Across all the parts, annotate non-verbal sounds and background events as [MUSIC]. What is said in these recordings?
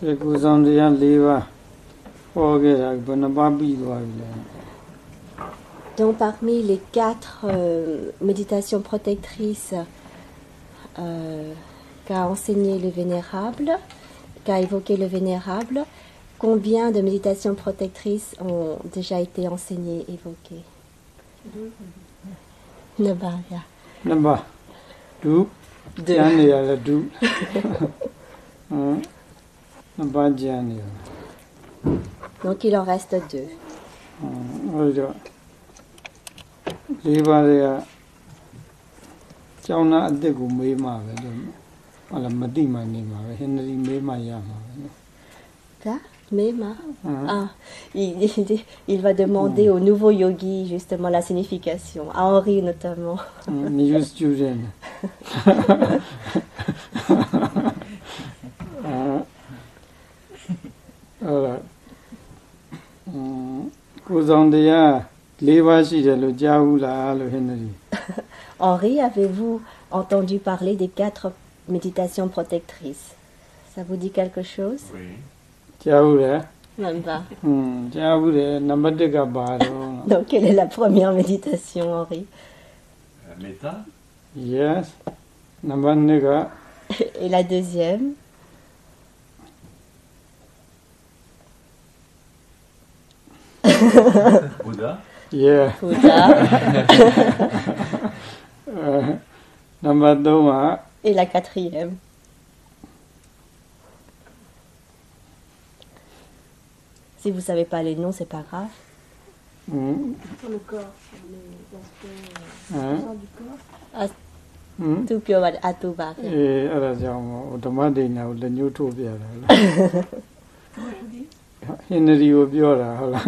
ဒီကိုယ်ဆောင်တရား၄ပါးဟောခဲ့တာဘယ်နှပါးပြီးသွားပြီလဲ Donc parmi les quatre euh, méditations protectrices euh, qu'a enseigné le Vénérable, qu'a évoqué le Vénérable, combien de méditations protectrices ont déjà été enseignées, évoquées Ne va, ya. နှစ်ပါး [LAUGHS] Donc il en reste deux. Ah, il, va demander au nouveau yogi justement la signification, à Henri notamment. [LAUGHS] ကိုယ်ဆောင်တရား၄ပါးရှိတယ်လို့ကြားဘူးလားလို့ဟင်နရီ [LAUGHS] Henri, avez-vous entendu parler des quatre méditations protectrices Ça vous dit quelque chose Oui. ကြားဘူးလေ Même pas. [LAUGHS] ဟွန်းကြားဘူးတယ်နံပါတ်1ကပါတော့ Donc, quelle est la première méditation, Henri La méta, yes နံပါတ်2က Et la deuxième [LAUGHS] Buddha? Yeah. Buddha. [LAUGHS] Uh, number two. Uh, Et la quatrième. Si vous savez pas les noms, c'est pas grave. Hmm. Sur le corps, sur les aspects mmh. du corps. Mmh. Tout pure atouba. Et alors, on demande une autre, une autre, une autre. ဟင်နရီကိုပြောတာဟုတ်လား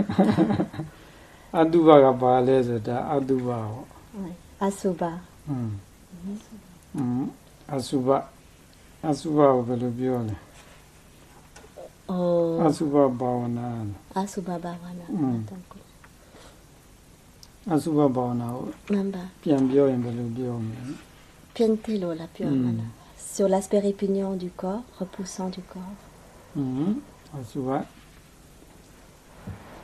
အတုပကပါလဲဆိုတာအတုပဟော Ouais. Asuba. อืมอืมအစုဘအစုဘကိုဘယ်လိုပြောလဲ Oh. အစုဘဘာဝနာ Asuba Bhavana. Mm. Donc, အစုဘဘာဝနာကို Même pas. ပြန်ပြောရင်ဘယ်လိုပြောမလဲ Piantelo, la pure. Mm. voilà. Sur l'aspect répugnant du corps, repoussant du corps. อืม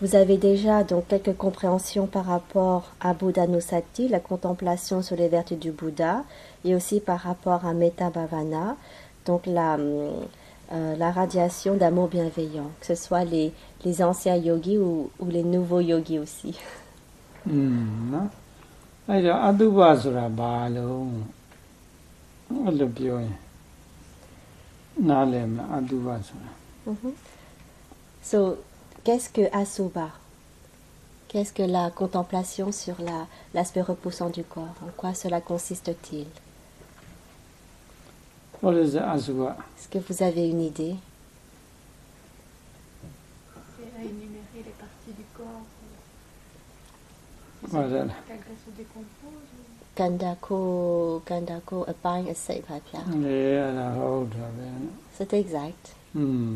vous avez déjà donc quelques compréhensions par rapport à Buddha Nusati, la contemplation sur les vertus du Bouddha, et aussi par rapport à Metta Bhavana, donc la, hum, euh, la radiation d'amour bienveillant, que ce soit les, les anciens yogis ou, ou les nouveaux yogis aussi. อืมနော်အဲ့တော့အတုပဆိုတာဘာလုံးအဲ့လိုပြောရင်နားလည်မလားအတုပဆိုတာ Mhm. So, Qu'est-ce que Asoba Qu'est-ce que la contemplation sur l'aspect repoussant du corps? En quoi cela consiste-t-il? Est-ce que vous avez une idée? C'est à énumérer les parties du corps. Voilà. Kandako, Kandako, a pine, a C'est exact. Mm.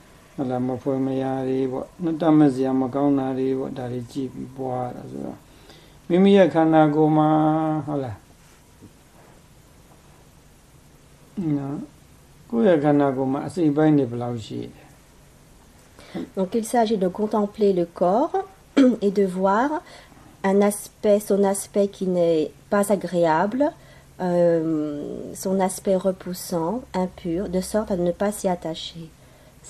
มအဲ့ဒါကိုယ့်ရဲ့ခန္ဓာကိုယ်ကိုကြည့်ပြီးတော့မတင်တယ်တာတွေဟုတ်လားမဖွဲမရတွေပေါ့နှစ်တတ်မစရာမကောင်းတာတွေပေါ့ဒါတွေကြည့်ပြီးပွားတာဆိုတော့မိမိရဲ့ခန္ဓာကိုယ်မှာဟုတ်လားနော်ကိုယ့်ရဲ့ခန္ဓာကိုယ်မှာအစိတ်ပိုင်းတွေဘယ်လောက်ရှိလဲ Donc il s'agit de contempler le corps et de voir un aspect, son aspect qui n'est pas agréable, euh, son aspect repoussant, impur, de sorte à ne pas s'y attacher.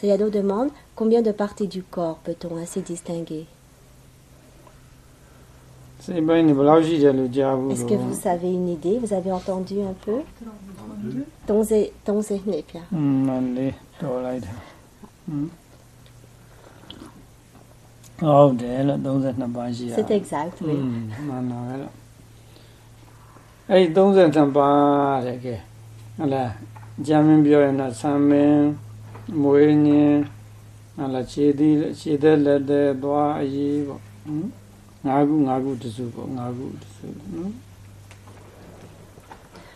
Sayado demande combien de parties du corps peut-on ainsi distinguer? Est-ce que vous avez une idée? Vous avez entendu un peu? C'est exact, oui.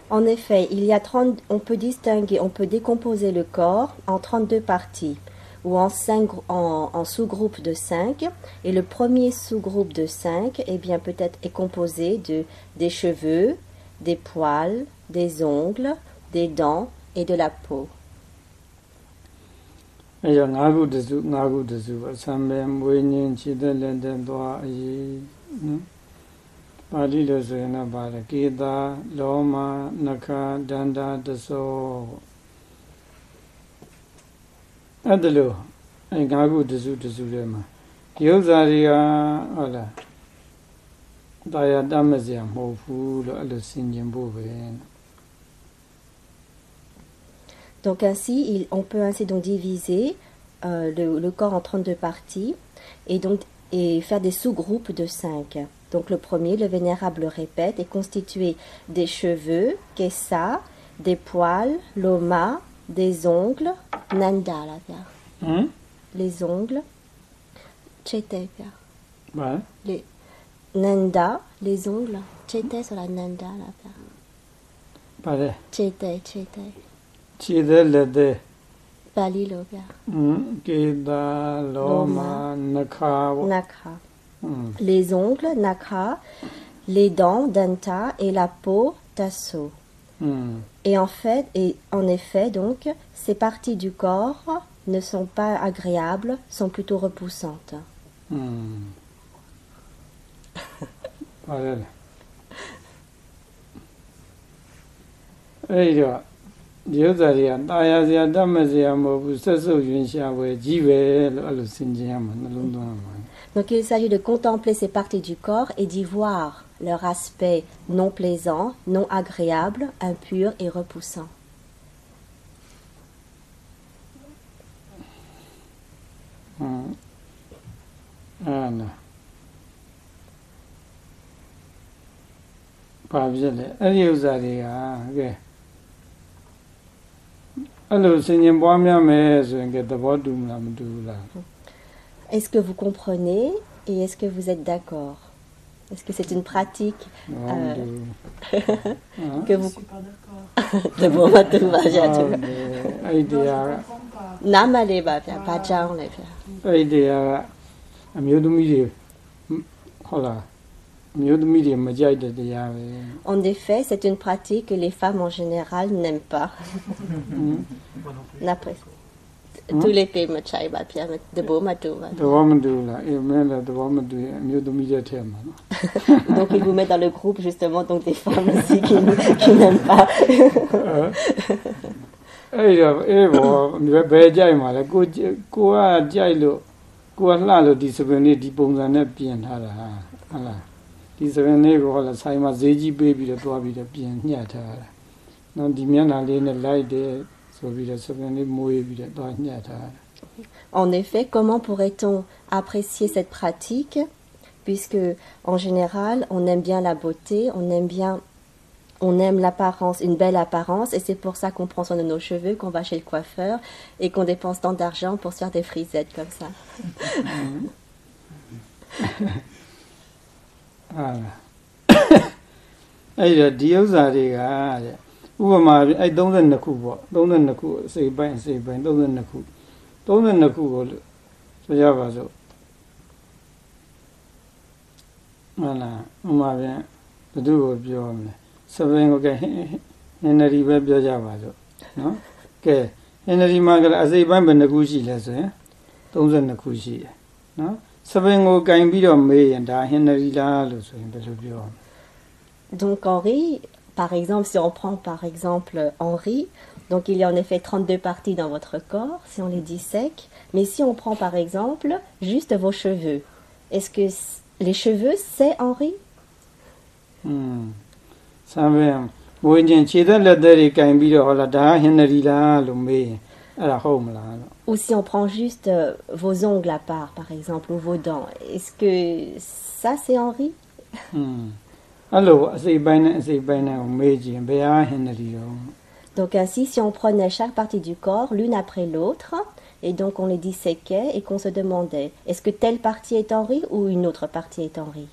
En effet, il y a 30, on peut distinguer, on peut décomposer le corps en 32 parties ou en, en, en sous-groupes de 5. Et le premier sous-groupe de 5 eh bien, peut être, est composé de, des cheveux, des poils, des ongles, des dents et de la peau. အဲ့တော့ငါးခုတစုငါးခုတစုပေါ့ဆံပဲမွေးညင်းခြေသက်လက်သက်သွားအရေးနော်ပါဠိလိုဆိုရင်တော့ပါတယ်ကေတာလောမနခဒန္တာတသောအဲ့ဒါလို့အဲ့ငါးခုတစုတစုထဲမှာဒီဥစ္စာတွေကဟုတ်လားတာယာတတ်မစရာမဟုတ်ဘူးလို့အဲ့လိုဆင်ခြင်ဖို့ပဲ Donc ainsi, on peut ainsi diviser euh, le, corps en 32 parties et faire des sous-groupes de 5. Donc le premier, le vénérable répète, est constitué des cheveux, kessa, des poils, loma, des ongles, nanda là, mmh? Les ongles, chete. Les nanda, les ongles, chete sur la nanda chida lede pali lo gya nakha nakha les ongles nakha les dents danta et la peau tasso et en fait et en effet donc ces parties du corps ne sont pas agréables sont plutôt repoussantes. [LAUGHS] ဒီဥစ္စာတွေကตายရစရာတတ်မစရာမဟုတ်ဘူးဆက်စုပ်ယွင်ရှာပွဲကြီးပဲလို့အဲ့လိုဆင်ခြင်ရမှာနှလုံးသွင်းရမှာ Donc il s'agit de contempler ces parties du corps et d'y voir leur aspect non plaisant, non agréable, impur et repoussant. ဟမ် အဲ့နာဘာဖြစ်လဲအဲ့ဒီဥစ္စာတွေကကဲအဲ့လိုဆင်ခြင်ပွားများမယ်ဆိုရင်ကဲသဘောတူမလားမတူဘူးလား Est-ce que vous comprenez et est-ce que vous êtes d'accord Est-ce que c'est une pratique သဘောမတူဘူးဟ[LAUGHS] မ် que Je vous... suis pas d'accord. De bon, bah, tout va, j'ai ဟုတ် tout. တယ်အဲ့ဒီတရားက Je comprends pas. Namale, bah, bien, pas de genre, les bien. အဲ့ဒီတရားကအမျိုးသမီးတွေဟုတ်လား [LAUGHS] En effet, c'est une pratique que les femmes en général n'aiment pas. [LAUGHS] N'après- Tous les pays me chai, bah, [LAUGHS] bien, de beau, bah, tout va. သဘောမတူဘူးလားအေးမင်းလည်းသဘောမတူရင်အမျိုးသမီးတွေထဲမှာနော် Donc il vous met dans le groupe justement donc des femmes aussi qui, [LAUGHS] qui n'aiment pas. အဲ့တော့အေးဘောဘယ်ကြိုက်မှာလဲကိုကြကိုကကြိုက်လို့ကိုကလှလို့ဒီစပင်လေးဒီပုံစံနဲ့ပြင်ထားတာဟုတ်လား ဒီစပင်လေးကိုဟောလားဆိုင်မှာဈေးကြီးပေးပြီးတော့တွားပြီးတော့ပြင်ညှက်ထားတာနော်ဒီမျက်နှာလေးနဲ့လိုက်တယ်ဆိုပြီးတော့စပင်လေးမွေးပြီးတော့တွားညှက်ထားတာ En effet, comment pourrait-on apprécier cette pratique puisque en général on aime bien la beauté, on aime bien on aime l'apparence, une belle apparence, et c'est pour ça qu'on prend soin de nos cheveux, qu'on va chez le coiffeur et qu'on dépense tant d'argent pour se faire des frisettes comme ça. [LAUGHS] ဟာလားအဲ့တော့ဒီဥစ္စာတွေကတဲ့ဥပမာပြအဲ့32ခုပေါ့32ခုအစိပ်ပိုင်းအစိပ်ပိုင်း32ခု32ခုကိုလို့ဆိုရပါစို့မှန်လားဥပမာပြန်ဘယ်သူကိုပြောမလဲစပင်ကိုကဲဟင်ဟင်နရီပဲပြောကြပါစို့နော်ကဲဟင်နရီမှာကလည်းအစိပ်ပိုင်းဘယ်နှခုရှိလဲဆိုရင်32ခုရှိတယ်နော် စပင်ကိုကင်ပြီးတော့မေးရင်ဒါဟင်နရီလားလို့ဆိုရင်ဘယ်လိုပြော Donc Henri, par exemple, si on prend par exemple Henri, Donc il y a en effet 32 parties dans votre corps, si on les dissèque. Mais si on prend par exemple juste vos cheveux, est-ce que c- les cheveux, c'est Henri อืมဆံပင်မွေးခြင်းခြေသက်လက်သက်တွေကင်ပြီးတော့ဟောလာဒါကဟင်နရီလားလို့မေးရင်အဲ့ဒါဟုတ်မလားလို့ Ou si on prend juste euh, vos ongles à part, par exemple, ou vos dents, est-ce que ça, c'est Henri Donc ainsi, si on prenait chaque partie du corps, l'une après l'autre, et donc on les disséquait et qu'on se demandait, est-ce que telle partie est Henri ou une autre partie est [LAUGHS] Henri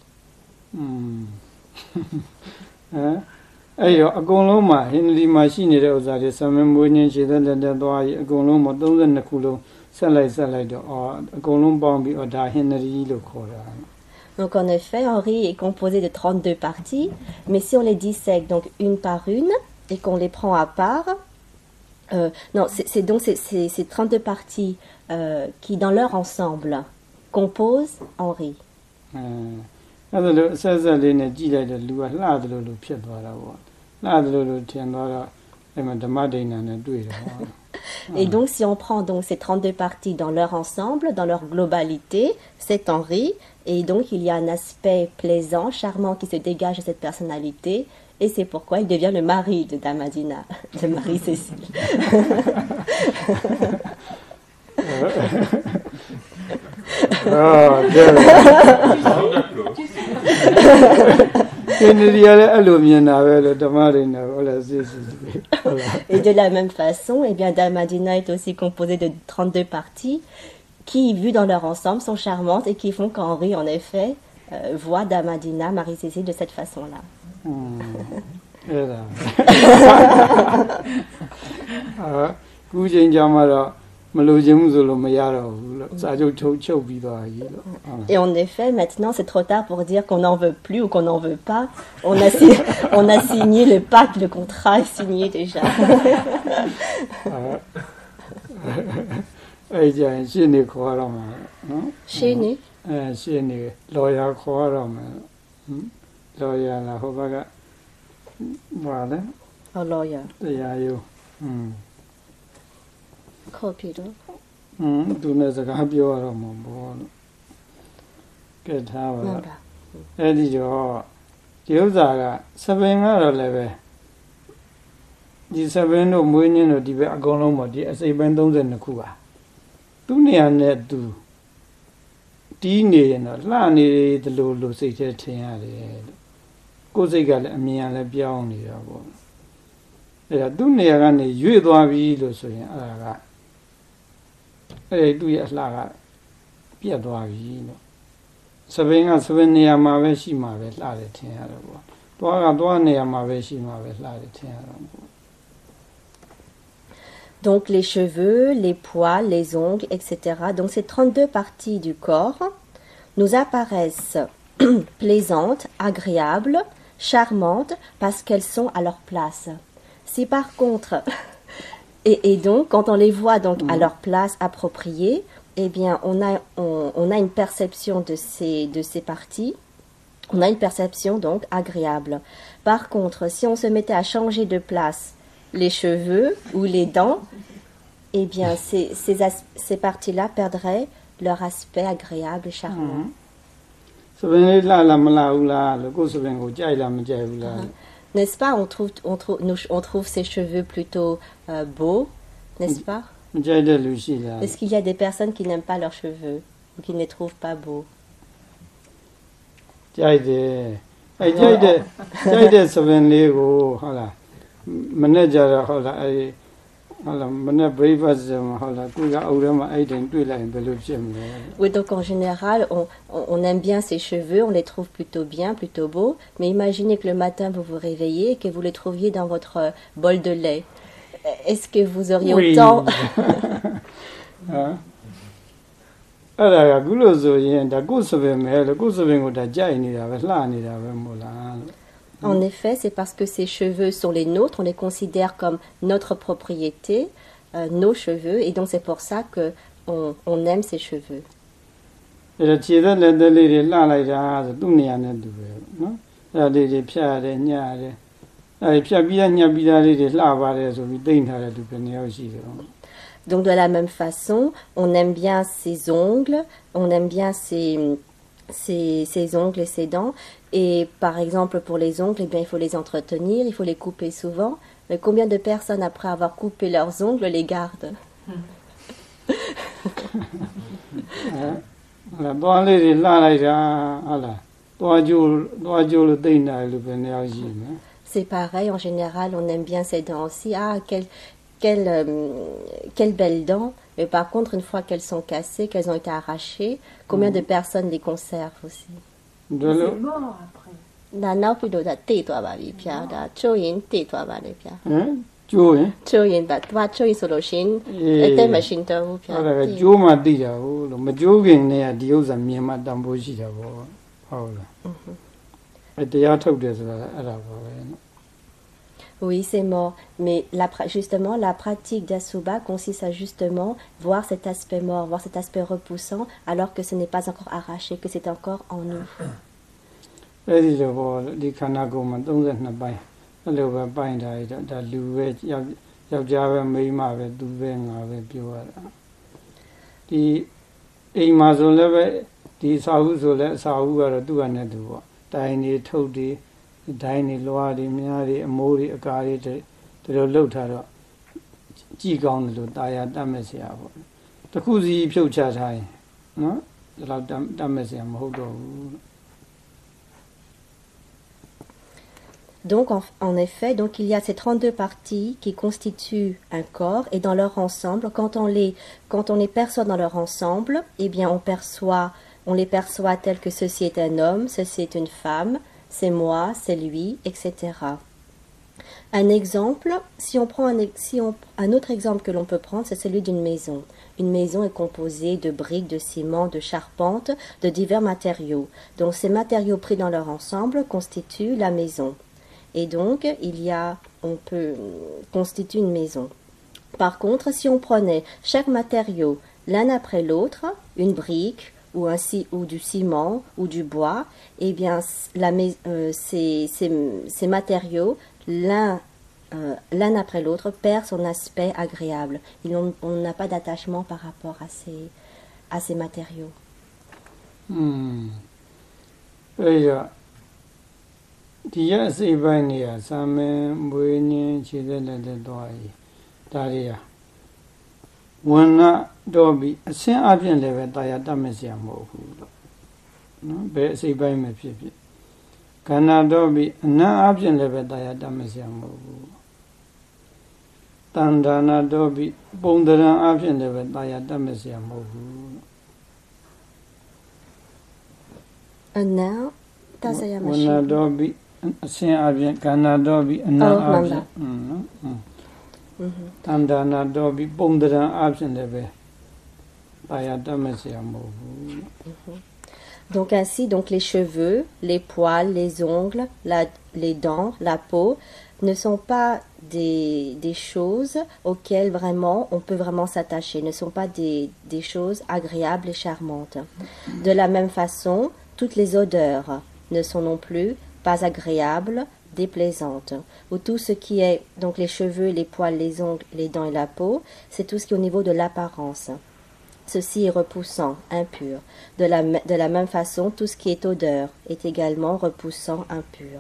အဲ့တော့အကုန်လုံးမှာဟင်နရီမှာရှိနေတဲ့ဥစ္စာတွေဆံပင်မွေးခြင်းခြေသက်လက်သက်သွားပြီးအကုန်လုံးမှာ32ခုလုံးဆက်လိုက်ဆက်လိုက်တော့အော်အကုန်လုံးပေါင်းပြီးတော့ဒါဟင်နရီလို့ခေါ်တာ Donc en effet, Henri est composé de 32 parties, mais si on les dissèque donc une par une et qu'on les prend à part, euh, non, c'est c'est donc ces, ces- ces 32 parties euh, qui, dans leur ensemble, composent Henri. အဲ အဲ့ဒါလို့အဆက်ဆက်လေးနဲ့ကြည့်လိုက်တဲ့လူကလှတယ်လို့လို့ဖြစ်သွားတာပေါ့လှတယ်လို့လို့ထင်သွားတော့အဲ့မှာဓမ္မဒိဋ္ဌာနဲ့တွေ့တယ်ပေါ့ [LAUGHS] Et donc, si on prend donc ces 32 parties dans leur ensemble, dans leur globalité, c'est Henri. Et donc, il y a un aspect plaisant, charmant qui se dégage de cette personnalité. Et c'est pourquoi il devient le mari de Damadina, [LAUGHS] de Marie-Cécile. [LAUGHS] အော်တဲ့ Round d'applaudissements. ဒီနေရာလည်းအဲ့လိုမြင်တာပဲလို့ဓမ္မဒိဋ္ဌာဟုတ်လားစစ်စစ်ဟုတ်လား Et de la même façon, eh bien, Damadina est aussi composé de 32 parties qui, vues dans leur ensemble, sont charmantes et qui font qu'Henri, en effet, euh, voit Damadina, Marie-Cécile de cette façon-là. [LAUGHS] อืมအဲ့ဒါအာခုချိန်ကြမှာတော့ မလိုချင်ဘူးဆိုလို့မရတော့ဘူးလို့စာချုပ်ထုတ်ချုပ်ပြီးသွားပြီလို့ဟုတ်လား Et en effet, maintenant, c'est trop tard pour dire qu'on n'en veut plus ou qu'on n'en veut pas. On a, [LAUGHS] si- on a signé le pacte, le contrat est signé déjà. [LAUGHS] အဲအဲ့ကြရင်ရှင်းနေခေါ်ရတော့မှာနော် Chez nous. အဲရှင်းနေလော်ယာခေါ်ရတော့မှာဟမ်လော်ယာလာဟိုဘက်ကဘာလဲ Oh, lawyer. တရားရုံးอืม Computer. อืมသူနဲ့စကားပြောရတော့မှာပေါ့လို့ကဲထားပါတော့ Voilà. အဲ့ဒီတော့ဒီဥစ္စာကစပင်ကတော့လည်းပဲဒီစပင်တို့မွေးညင်းတို့ဒီဘက်အကုန်လုံးပေါ့ဒီအစိပ်ပိုင်း32ခုပါသူ့နေရာနဲ့သူတီးနေရင်တော့လှနေတယ်လို့လို့စိတ်ထဲထင်ရတယ်လို့ကိုယ်စိတ်ကလည်းအမြင်ကလည်းပြောင်းနေတာပေါ့အဲ့ဒါသူ့နေရာကနေရွေ့သွားပြီလို့ဆိုရင်အဲ့ဒါက အဲ့ဒီသူ့ရဲ့အလှကပြတ်သွားပြီလို့ စပင်းကစပင်းနေရာမှာပဲရှိမှာပဲလှတယ်ထင်ရတော့ပေါ့။သွားကသွားနေရာမှာပဲရှိမှာပဲလှတယ်ထင်ရတော့ပေါ့ Donc les cheveux, les poils, les ongles, etc. Donc ces 32 parties du corps nous apparaissent [CLEARS THROAT] plaisantes, agréables, charmantes parce qu'elles sont à leur place. Si par contre, et, et donc quand on les voit donc à leur place appropriée, eh bien on a, on, on a une perception de ces, de ces parties. On a une perception donc agréable. Par contre, si on se mettait à changer de place les cheveux ou les dents, eh bien ces, ces, as- ces parties-là perdraient leur aspect agréable et charmant. ။စပ n'est-ce pas? On trouve, on, trouve, on trouve ses cheveux plutôt euh, beaux, n'est-ce pas? Est-ce qu'il y a des personnes qui n'aiment pas leurs cheveux ou qui ne les trouvent pas beaux? ဟုတ်လားမနဲ့ကြတော့ဟုတ်လားအဲဟုတ်လားမနဲ့ breakfast မှာဟုတ်လားကိုကအုပ်ထဲမှာအဲ့တိုင်းတွေ့လိုက်ရင်ဘယ်လိုဖြစ်မလဲ Oui, donc en général, on, on- on aime bien ces cheveux, on les trouve plutôt bien, plutôt beaux. Mais imaginez que le matin, vous vous réveillez et que vous les trouviez dans votre euh, bol de lait. Est-ce que vous auriez Oui. autant... [LAUGHS] [LAUGHS] ဟမ်အဲ့ဒါကခုလို့ဆိုရင်ဒါကိုယ်စပင်ပဲလို့ကိုယ်စပင်ကိုဒါကြိုက်နေတာပဲလှနေတာပဲမို့လားလို့ En effet, c'est parce que ces cheveux sont les nôtres, on les considère comme notre propriété, nos cheveux, et donc c'est pour ça que on, aime ces cheveux. Donc de la même façon, on aime bien ses ongles, on aime bien ses ongles et ses dents. Et par exemple, pour les ongles, eh bien, il faut les entretenir, il faut les couper souvent. Mais combien de personnes, après avoir coupé leurs ongles, les gardent? C'est pareil, en général, on aime bien ses dents aussi. Ah, euh, quelle, quelle, euh, Mais par contre, une fois qu'elles sont cassées, qu'elles ont été arrachées, combien de personnes les conservent aussi? ဒါလို့ C'est mort après. ဒါနောက်ပြီးတော့ဒါတိတ်သွားပါပြီဗျာဒါချိုးရင်တိတ်သွားပါလေဗျာဟမ်ကျိုးရင်ချိုးရင်ဒါသွားချိုးရင်ဆိုလို့ရှရင်အေးအသက်မရှင်တော့ဘူးဗျာအဲ့ဒါကကျိုးမှသိတာဟုတ်လို့မကျိုးခင်နဲ့ကဒီဥစ္စာမြင်မှတန်ဖိုးရှိတာပေါ့ဟုတ်လားအဲတရားထုတ်တယ်ဆိုတာအဲ့ဒါပါပဲနော် Oui, c'est mort. Mais justement, la pratique d'Asuba consiste à justement voir cet aspect mort, voir cet aspect repoussant, alors que ce n'est pas encore arraché, que c'est encore en nous. Donc, en, effet, donc il y a ces 32 parties qui constituent un corps et dans leur ensemble, quand on les, quand perçoit dans leur ensemble, eh bien, on on les perçoit tels que ceci est un homme, ceci est une femme, c'est moi, c'est lui, etc. Un exemple, si on prend un, autre exemple que l'on peut prendre, c'est celui d'une maison. Une maison est composée de briques, de ciment, de charpente, de divers matériaux. Donc ces matériaux pris dans leur ensemble constituent la maison. Et donc, il y a, on peut constituer une maison. Par contre, si on prenait chaque matériau l'un après l'autre, une brique ou, un, ci- ou du ciment ou du bois, eh bien, c- la mais- euh, ces, ces- ces matériaux, l'un euh, l'un après l'autre, perd son aspect agréable. Et on on n'a pas d'attachement par rapport à ces, à ces matériaux. อืมအဲ့ရဒီရအစိပ်ပိုင်းနေရစာမင်းမွေးညင်းခြေသက်လက်သက်သွားရီဒါတွေကဝဏ တော့ပြီအစင်းအပြင်လည်းပဲတာယာတတ်မဲ့စရာမဟုတ်ဘူးလို့နော်ဘယ်အစိပ်ပိုင်းမှာဖြစ်ဖြစ်ခန္ဓာတော့ပြီအနံ့အပြင်လည်းပဲတာယာတတ်မဲ့စရာမဟုတ်ဘူးတန်ဒါနာတော့ပြီပုံတရံအပြင်လည်းပဲတာယာတတ်မဲ့စရာမဟုတ်ဘူးလို့အနံ့တတ်စရာမရှိဘူးခန္ဓာတော့ပြီအစင်းအပြင်ခန္ဓာတော့ပြီအနံ့အပြင်နော်တန်ဒါနာတော့ပြီပုံတရံအပြင်လည်းပဲ Donc ainsi, donc les cheveux, les poils, les ongles, les dents, la peau ne sont pas des, des choses auxquelles vraiment on peut vraiment s'attacher, ne sont pas des, des choses agréables et charmantes. De la même façon, toutes les odeurs ne sont non plus pas agréables, déplaisantes. Ou tout ce qui est donc les cheveux, les poils, les ongles, les dents et la peau, c'est tout ce qui est au niveau de l'apparence. Ceci est repoussant, impur. De la, m- de la même façon, tout ce qui est odeur est également repoussant, impur.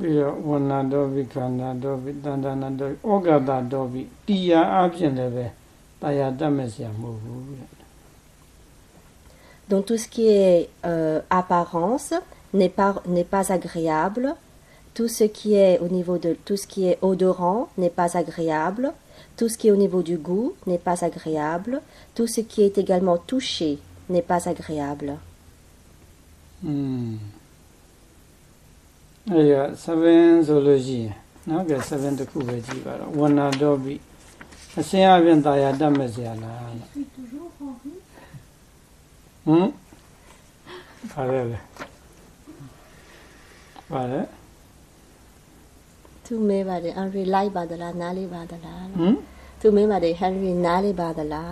ပြီးတော့ဝဏတော်ပြီခန္ဓာတော်ပြီတန်ဒါနာတော်ပြီဩဃတာတော်ပြီတရားအဖြင့်လည်းပဲတာယာတတ်မစရာမဟုတ်ဘူးတဲ့ Donc tout ce qui est euh, apparence n'est pas, n'est pas agréable. Tout ce qui est au niveau de tout ce qui est odorant n'est pas agréable. Tout ce qui est au niveau du goût n'est pas agréable. Tout ce qui est également touché n'est pas agréable. Hmm. Euh, ça vient de logique. Non, ça vient de couvrir. Voilà. On a d'objet. C'est un vient d'ailleurs d'un mesère. Je suis toujours en vie. Hum? Allez, allez. Voilà. Tout me va de un relais va de la, n'allez. Hum? ဟမ် Tout me va de Henry Nali va de la.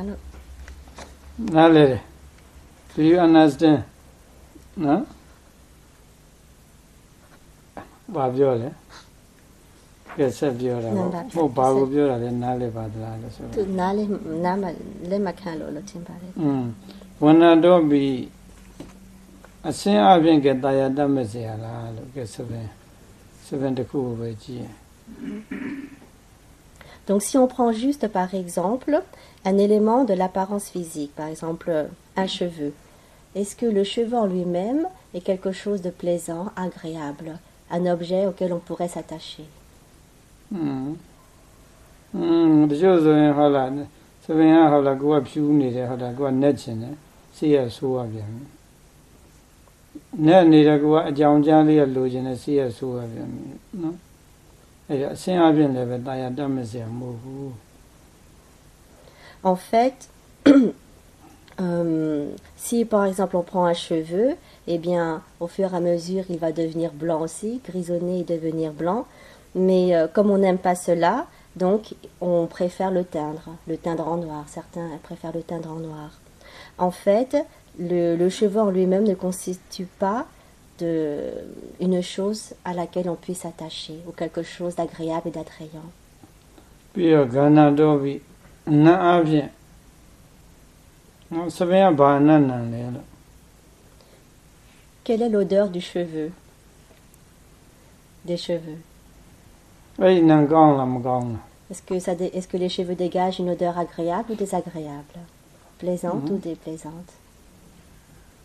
နားလေတယ် Do you understand နော် ဘာပြောလဲကဲဆက်ပြောတာ နံ ပေါ့ ပါတ် ဟုတ်ဘာကိုပြောတာလဲနားလဲပါသလားလို့ဆို သူ တော့ နားလေးနားမလက်မခံလို့လို့ထင်ပါတယ် อืมဝဏ္ဏတော့ပြီးအစင်းအပြင်ကတာယာတတ်မဲ့เสียလားလို့ကဲဆက်ပဲဆက်ပဲတစ်ခုကိုပဲကြည့်ရင် Donc si on prend juste par exemple un élément de l'apparence physique, par exemple un cheveu, est-ce que le cheveu en lui-même est quelque chose de plaisant, agréable, un objet auquel on pourrait s'attacher? En fait, [CLEARS THROAT] euh, si par exemple on prend un cheveu, eh bien au fur et à mesure il va devenir blanc aussi, grisonner et devenir blanc. Mais euh, comme on n'aime pas cela, donc on préfère le teindre, le teindre en noir. Certains préfèrent le teindre en noir. En fait, le cheveu en lui-même ne constitue pas une chose à laquelle on puisse s'attacher ou quelque chose d'agréable et d'attrayant. Puis na. Quelle est l'odeur du cheveu? Des cheveux. Est-ce que, ça, est-ce que les cheveux dégagent une odeur agréable ou désagréable? Plaisante ou déplaisante?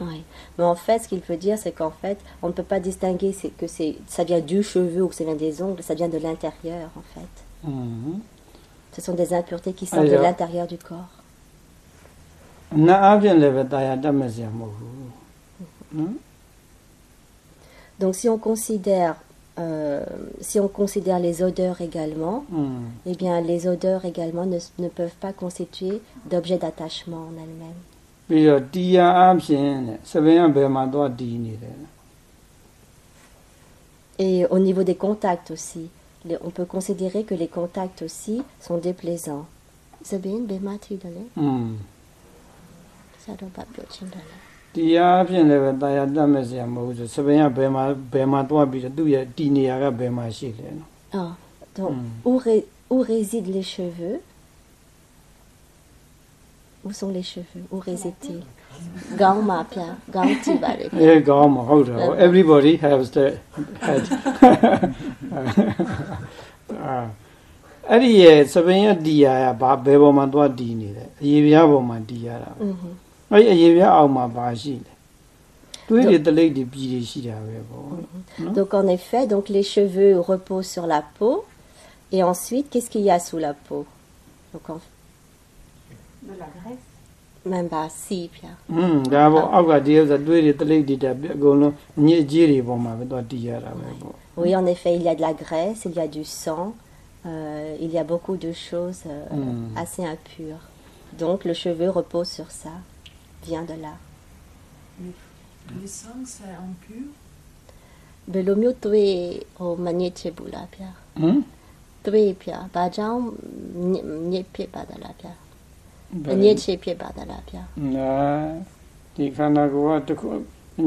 Oui. Mais en fait, ce qu'il veut dire, c'est qu'en fait, on ne peut pas distinguer que ça vient du cheveu ou que ça vient des ongles, ça vient de l'intérieur, en fait. Ce sont des impuretés qui sortent de l'intérieur du corps. Mm-hmm. Donc si on considère euh, si on considère les odeurs également, mm. eh bien les odeurs également ne, ne peuvent pas constituer d'objet d'attachement en elles-mêmes. Et au niveau des contacts aussi, on peut considérer que les contacts aussi sont déplaisants. Tu. Hmm. Ça doit pas bien tu donc hmm. où les cheveux? Où sont les cheveux Où résident-ils Gao ma pia, [LAUGHS] gao ti bale. အဲကောင်းမဟုတ်တယ်ဟို everybody has the head [LAUGHS] အာအဲ့ဒီရဲ့စပင်ရဲ့တီယာကဘာဘယ်ပေါ်မှာသွားတီနေတယ်အရေပြားပေါ်မှာတီရတာပဲ Mhm. အဲ့ဒီအရေပြားအောင်မှာဘာရှိလဲတွေးတွေတလိပ်တွေပြည်တွေရှိတာပဲပေါ့ Donc en effet, donc les cheveux reposent sur la peau. Et ensuite, qu'est-ce qu'il y a sous la peau Donc en De la graisse. même pas si pia. อืมဒါပေါ့အောက်ကဒီဥစ္စာတွေးတွေတလိပ်တွေတက်ပြီးအကုန်လုံးအညစ်အကြေးတွေပေါ်မှာပဲသွားတီရတာပဲပေါ့ Oui, en effet, il y a de la graisse, il y a du sang, euh, il y a beaucoup de choses euh, Mm. assez impures. Donc le cheveu repose sur ça, vient de là. Le sang, c'est impur. Belomio tue o manyeche bula pia. ဟမ် Tue pia, ba jang nye pie ba da la pia. Manyeche pie ba da la pia. နာဒီခန္ဓာကိုယ်ကတစ်ခု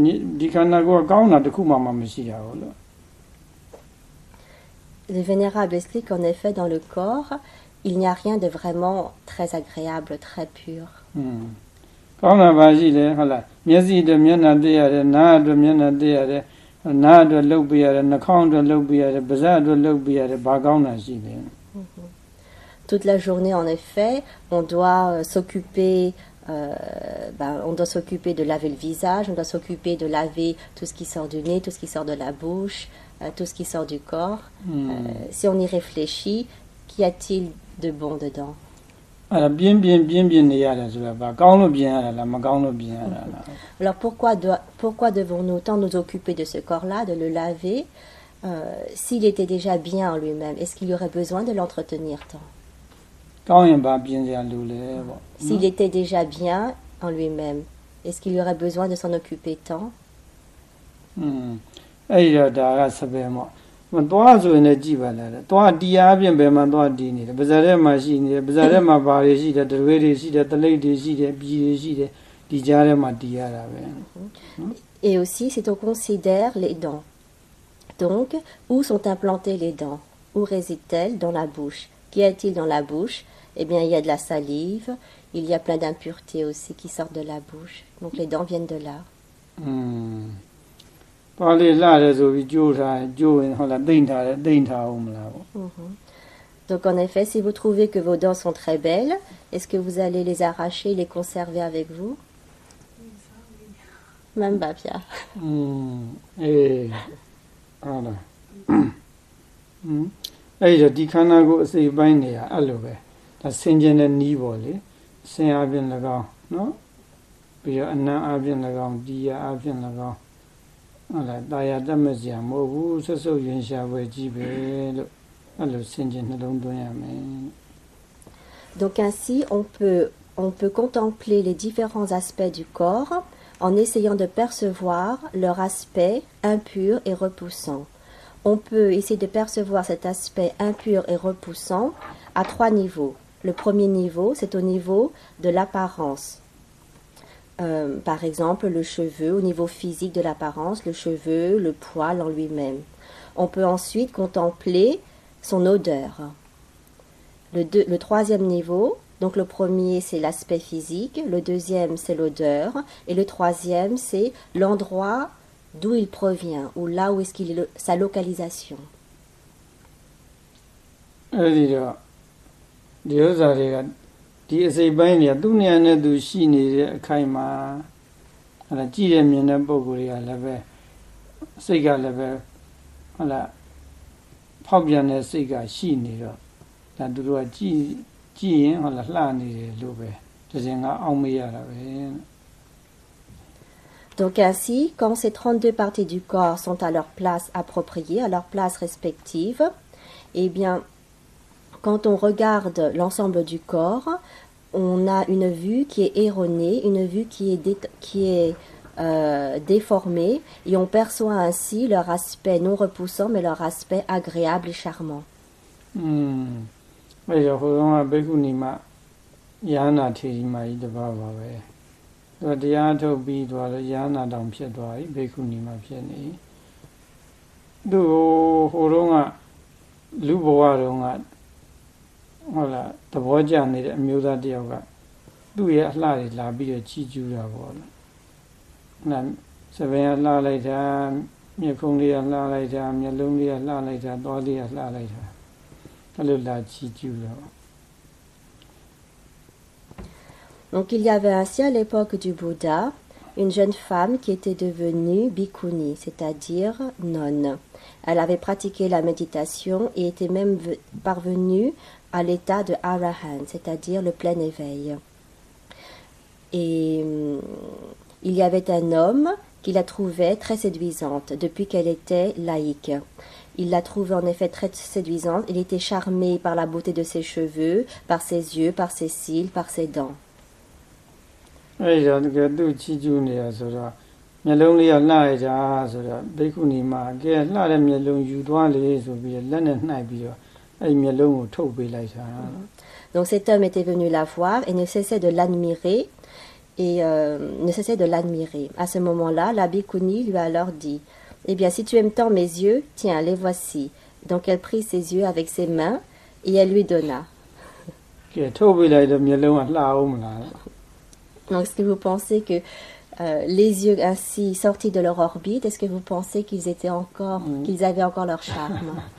ညစ်ဒီခန္ဓာကိုယ်ကကောင်းတာတစ်ခုမှမမရှိရဘူးလို့ Le vénérable explique qu'en effet, dans le corps, il n'y a rien de vraiment très agréable, très pur. อืมကောင်းတာပါရှိတယ်ဟုတ်လားမျက်စိအတွက်မျက်နှာသိရတယ်နားအတွက်မျက်နှာသိရတယ်နားအတွက်လှုပ်ပြရတယ်နှာခေါင်းအတွက်လှုပ်ပြရတယ်ပါးစပ်အတွက်လှုပ်ပြရတယ်ဘာကောင်းတာရှိလဲ toute la journée, en effet, on doit euh, s'occuper euh, ben, on doit s'occuper de laver le visage, on doit s'occuper de laver tout ce qui sort du nez, tout ce qui sort de la bouche, euh, tout ce qui sort du corps. Euh, si on y réfléchit, qu'y a-t-il de bon dedans? Alors, bien, bien, bien, bien, [LAUGHS] Alors, pourquoi, pourquoi devons-nous autant nous occuper de ce corps-là, de le laver, euh, s'il était déjà bien en lui-même Est-ce qu'il y aurait besoin de l'entretenir tant? S'il était déjà bien en lui-même, est-ce qu'il aurait besoin de s'en occuper tant? [LAUGHS] Mhm. Et aussi, si on considère les dents, donc, où sont implantées les dents? Où résident-elles dans la bouche. Qu'y a-t-il dans la bouche? eh bien, il y a de la salive, il y a plein d'impuretés aussi qui sortent de la bouche. Donc les dents viennent de là. Mhm. Donc en effet, si vous trouvez que vos dents sont très belles, est-ce que vous allez les arracher, les conserver avec vous? Même pas bien. Voilà. ဒါဆင်ကျင်တဲ့နီးပေါ့လေဆင်အပြင်၎င်းနော်ပြီးတော့အနံ့အပြင်၎င်းဒီရအပြင်၎င်းဟုတ်လားတာယာတတ်မစရာမဟုတ်ဘူးဆွတ်ဆုပ်ရင်ရှာပွဲကြီးပဲလို့အဲ့လိုဆင်ကျင်နှလုံးသွင်းရမယ် Donc ainsi, on peut, on peut contempler les différents aspects du corps en essayant de percevoir leur aspect impur et repoussant. On peut essayer de percevoir cet aspect impur et repoussant à trois niveaux. Le premier niveau, c'est au niveau de l'apparence. Euh, par exemple, le cheveu, au niveau physique de l'apparence, le cheveu, le poil en lui-même. On peut ensuite contempler son odeur. Le, troisième niveau, donc le premier c'est l'aspect physique, le deuxième c'est l'odeur, et le troisième c'est l'endroit d'où il provient, ou là où est-ce qu'il est, sa localisation. Allez. ဒီဥစ္စာတွေကဒီအစိတ်ပိုင်းတွေကသူ့နေရာနဲ့သူရှိနေတဲ့အခိုင်မှာအဲ့ဒါကြည့်ရမြင်တဲ့ပုံကိုယ်တွေကလည်းပဲစိတ်ကလည်းပဲဟုတ်လားဖောက်ပြန်တဲ့စိတ်ကရှိနေတော့ဒါသူတို့ကကြည့်ကြည့်ရင်ဟုတ်လားလှနေတယ်လို့ပဲတစင်ကအောင်းမရတာပဲ Donc ainsi, quand ces 32 parties du corps sont à leur place appropriée, à leur place respective, eh bien, quand on regarde l'ensemble du corps, on a une vue qui est erronée, une vue qui est, dé- qui est euh, déformée, et on perçoit ainsi leur aspect non repoussant, mais leur aspect agréable et charmant. อืมအဲ့တော့ ဟိုတော့ကဘိက္ခုနီမယန္နာထေရီမကြီးတစ်ပါးပါပဲသူကတရားထုတ်ပြီးသွားတော့ယန္နာတောင်ဖြစ်သွားပြီဘိက္ခုနီမဖြစ်နေသူဟိုတော့ကလူဘဝတုန်းကဟုတ်လားသဘောကျနေတဲ့အမျိုးသားတစ်ယောက်ကသူ့ရဲ့အလှတွေလာပြီးတော့ချီးကျူးတာပေါ့လေနာစပင်ကလှလိုက်တာမျက်ခုံးလေးကလှလိုက်တာမျက်လုံးလေးကလှလိုက်တာသွားလေးကလှလိုက်တာ အဲ့လိုလာချီးကျူးတော့ Donc il y avait ainsi à l'époque du Bouddha une jeune femme qui était devenue bhikkhuni, c'est-à-dire nonne. Elle avait pratiqué la méditation et était même ve- parvenue à l'état de arahan, c'est-à-dire le plein éveil. Et hum, il y avait un homme qui la trouvait très séduisante depuis qu'elle était laïque. Il la trouvait en effet très séduisante. Il était charmé par la beauté de ses cheveux, par ses yeux, par ses cils, par ses dents. Donc cet homme était venu la voir et ne cessait de l'admirer et euh, ne cessait de l'admirer. À ce moment-là, la Bikuni lui a alors dit Eh bien, si tu aimes tant mes yeux, tiens, les voici. Donc elle prit ses yeux avec ses mains et elle lui donna. [LAUGHS] Donc, est-ce que vous pensez que euh, les yeux ainsi sortis de leur orbite, est-ce que vous pensez qu'ils étaient encore, qu'ils avaient encore leur charme? [LAUGHS]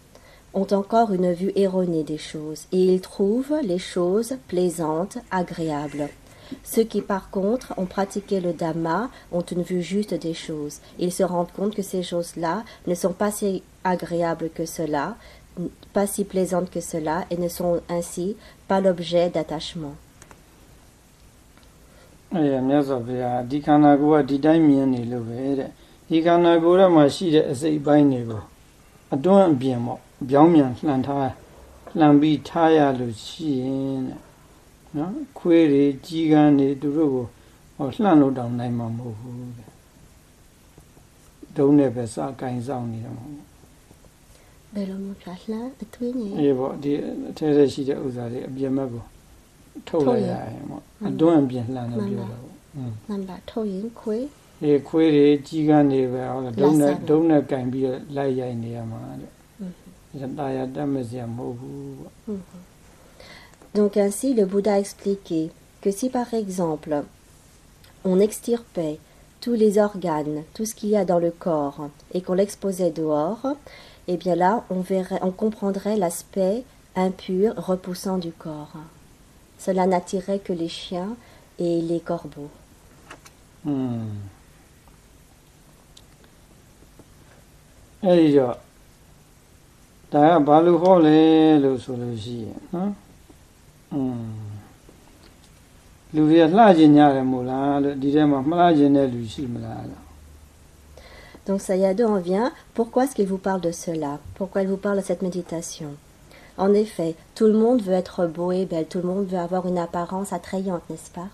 ont encore une vue erronée des choses et ils trouvent les choses plaisantes, agréables. Ceux qui par contre ont pratiqué le Dhamma ont une vue juste des choses. Ils se rendent compte que ces choses-là ne sont pas si agréables que cela, pas si plaisantes que cela et ne sont ainsi pas l'objet d'attachement. အဲရမြတ်စွာဘုရားဒီခန္ဓာကိုယ်ကဒီတိုင်းမြင်နေလို့ပဲတဲ့ဒီခန္ဓာကိုယ်ထဲမှာရှိတဲ့အစိတ်အပိုင်းတွေကိုအတွန်းအပြင်ပေါ့ ပြောင်းပြန်လှန်ထားလှန်ပြီးထားရလို့ရှိရင်တဲ့နော်ခွေးတွေကြီးကန်းတွေသူတို့ကိုဟောလှန်လို့တောင်နိုင်မှာမဟုတ်ဘူးတဲ့ဒုံးနဲ့ပဲစကင်ဆောင်နေတယ်မဟုတ်ဘူး Bellomont Chahla, Twinny. အေးပေါ့ဒီအထဲထဲရှိတဲ့ဥစ္စာတွေအပြင်ဘက်ကိုထုတ်လိုက်ရရင်ပေါ့မှန်ပါအတွန်းအပြင်လှန်တယ်ပြောတာပေါ့อืม Namba Toyin Kwe. အေးခွေးတွေကြီးကန်းတွေပဲဟုတ်လားဒုံးနဲ့လက်ဆံဒုံးနဲ့ကင်ပြီးတော့လိုက်ရိုက်နေရမှာတဲ့ Mhm. Donc ainsi le Bouddha a expliqué que si par exemple on extirpait tous les organes, tout ce qu'il y a dans le corps et qu'on l'exposait dehors, eh bien là on verrait on comprendrait l'aspect impur repoussant du corps. Cela n'attirait que les chiens et les corbeaux. ဒါကဘာလို့ဟောလဲလို့ဆိုလို့ရှိရင်နော်อืมလူတွေကလှကျင်ကြတယ်မို့လားလို့ဒီထဲမှာမလှကျင်တဲ့လူရှိမလားလို့ Donc Sayadaw en vient, pourquoi est-ce qu'il vous parle de cela Pourquoi il vous parle de cette méditation En effet, tout le monde veut être beau et belle, tout le monde veut avoir une apparence attrayante, n'est-ce pas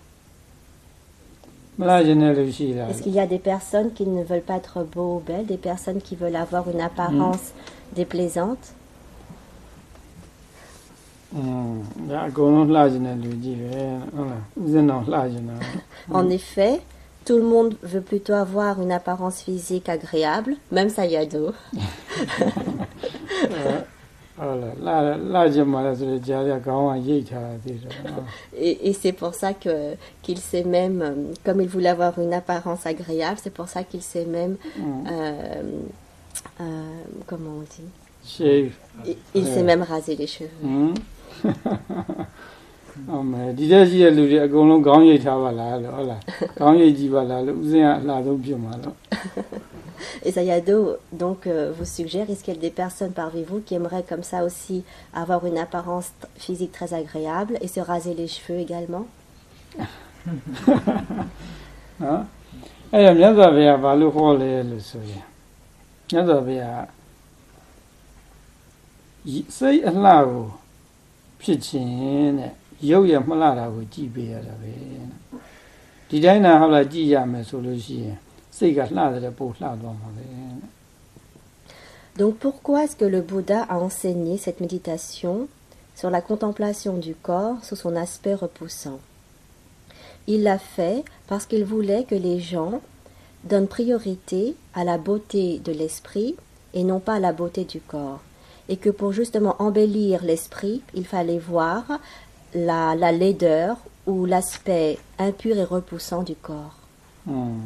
မလှကျင်တဲ့လူရှိလား Est-ce qu'il y a des personnes qui ne veulent pas être beaux ou belles, des personnes qui veulent avoir une apparence déplaisante. En effet, tout le monde veut plutôt avoir une apparence physique agréable, même Sayado. [LAUGHS] [LAUGHS] et, et c'est pour ça que qu'il sait même, euh, comme il voulait avoir une apparence agréable, c'est pour ça qu'il sait même euh, euh, comment on dit, shave il, il s'est Ouais. même rasé les cheveux. ဟမ်[LAUGHS] အမေဒီတဲ့ရှိတဲ့လူတွေအကုန်လုံးခေါင်းရိတ်ထားပါလားလို့ဟုတ်လားခေါင်းရိတ်ကြည့်ပါလားလို့ဦးစင်းကအလှဆုံးဖြစ်မှာလို့ [LAUGHS] Et Sayadaw donc euh, vous suggère, est-ce qu'il y a des personnes parmi vous qui aimeraient comme ça aussi avoir une apparence t- physique très agréable et se raser les cheveux également [LAUGHS] နော်အဲ့ဒါမြတ်စွာဘုရားဘာလို့ဟောလဲလို့ဆိုရင် မြတ်စွာဘုရားဤစိတ်အလှကိုဖြစ်ခြင်းတဲ့ရုပ်ရမလှတာကိုကြည့်ပေးရတာပဲဒီတိုင်းသာဟုတ်လားကြည့်ရမယ်ဆိုလို့ရှိရင်စိတ်ကလှတယ်ပို့လှသွားမှာပဲ Donc pourquoi est-ce que le Bouddha a enseigné cette méditation sur la contemplation du corps sous son aspect repoussant Il l'a fait parce qu'il voulait que les gens donnent priorité à la beauté de l'esprit et non pas à la beauté du corps. Et que pour justement embellir l'esprit, il fallait voir la, la laideur ou l'aspect impur et repoussant du corps. อืม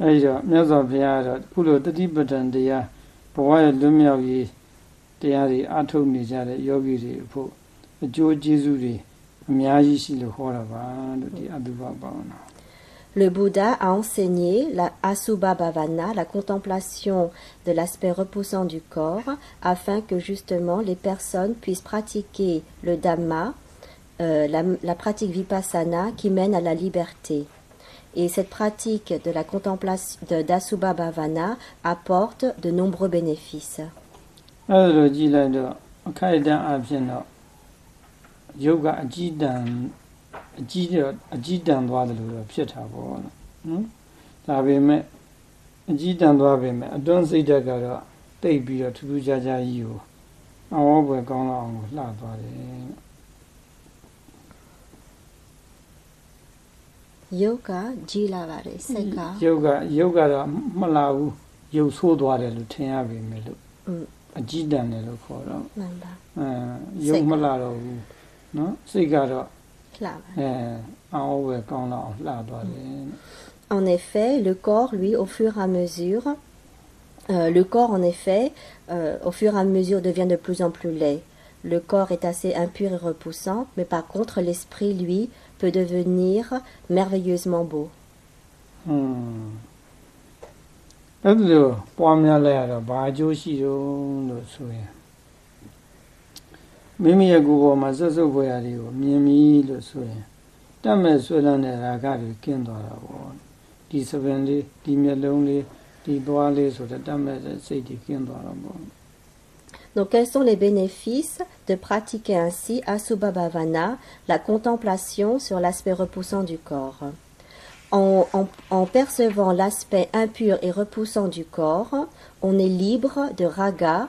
အဲဒီတော့မြတ်စွာဘုရားကတော့ခုလိုတတိပဋ္ဌာန်တရားဘဝရဲ့လွတ်မြောက်ရေးတရားတွေအထုတ်နေကြတဲ့ယောဂီတွေအဖို့အကျိုးကျေးဇူးတွေအများကြီးရှိလို့ဟောတာပါလို့ဒီအတုပဘာဝနာ Le Bouddha a enseigné la Asubha Bhavana, la contemplation de l'aspect repoussant du corps, afin que justement les personnes puissent pratiquer le Dhamma, euh, la, la pratique Vipassana qui mène à la liberté. Et cette pratique de la contemplation de d'Asubha Bhavana apporte de nombreux bénéfices. အဲဒါလိုကြည့်လိုက်တော့အခိုက်အတန့်အဖြစ်တော့ယုတ်ကအကြည်တန် အကြည်တော့အကြည်တန်သွားတယ်လို့တော့ဖြစ်တာပေါ့နော်ဟမ်ဒါပေမဲ့အကြည်တန်သွားပေမဲ့အတွန်းစိတ်ဓာတ်ကတော့တိတ်ပြီးတော့ထူးထူးခြားခြားကြီးကိုအဝေါ်ပွဲကောင်းလောက်အောင်ကိုလှသွားတယ် Yoga Jilavare Seka. ယုတ်ကယုတ်ကတော့မလှဘူးယုတ်ဆိုးသွားတယ်လို့ထင်ရပေမဲ့လို့อืมအကြည်တန်တယ်လို့ခေါ်တော့ Nanda. အဲယုတ်မလှတော့ဘူးနော်စိတ်ကတော့ Klava. အဲအောင်းဝယ်ကောင်းတော့ Mm. En effet, le corps, lui, au fur et à mesure, euh, le corps, en effet, euh, au fur et à mesure devient de plus en plus laid. Le corps est assez impur et repoussant, mais par contre, l'esprit, lui, peut devenir merveilleusement beau. များလိုက်ရတော့ဘာအကျိုးရှိတော့လို့ဆိုရင်မိမိရဲ့ကိုယ်ပေါ်မှာစွတ်စွတ်ဖွယ်ရာတွေကိုမြင်ပြီလို့ဆိုရင်တတ်မဲ့ဆွဲလန်းတဲ့ရာဂတွေကင်းသွားတာပေါ့ဒီစပင်လေးဒီမျက်လုံးလေးဒီသွားလေးဆိုတဲ့တတ်မဲ့တဲ့စိတ်တွေကင်းသွားတော့ပေါ့ Donc, quels sont les bénéfices de pratiquer ainsi Asubha Bhavana, la contemplation sur l'aspect repoussant du corps en, en- en percevant l'aspect impur et repoussant du corps, on est libre de raga,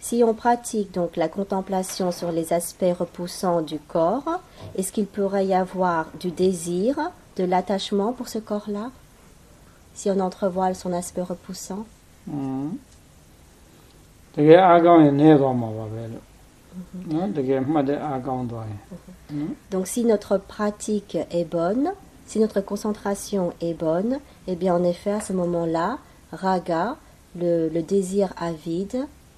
Si on pratique donc la contemplation sur les aspects repoussants du corps, est-ce qu'il pourrait y avoir du désir, de l'attachement pour ce corps-là Si on entrevoile son aspect repoussant อืมတကယ်အားကောင်းရင်နေသွားမှာပါပဲလို့နော်တကယ်မှတ်တဲ့အားကောင်းသွားရင် Donc si notre pratique est bonne, si notre concentration est bonne, eh bien en effet à ce moment-là, raga, le, le désir avide,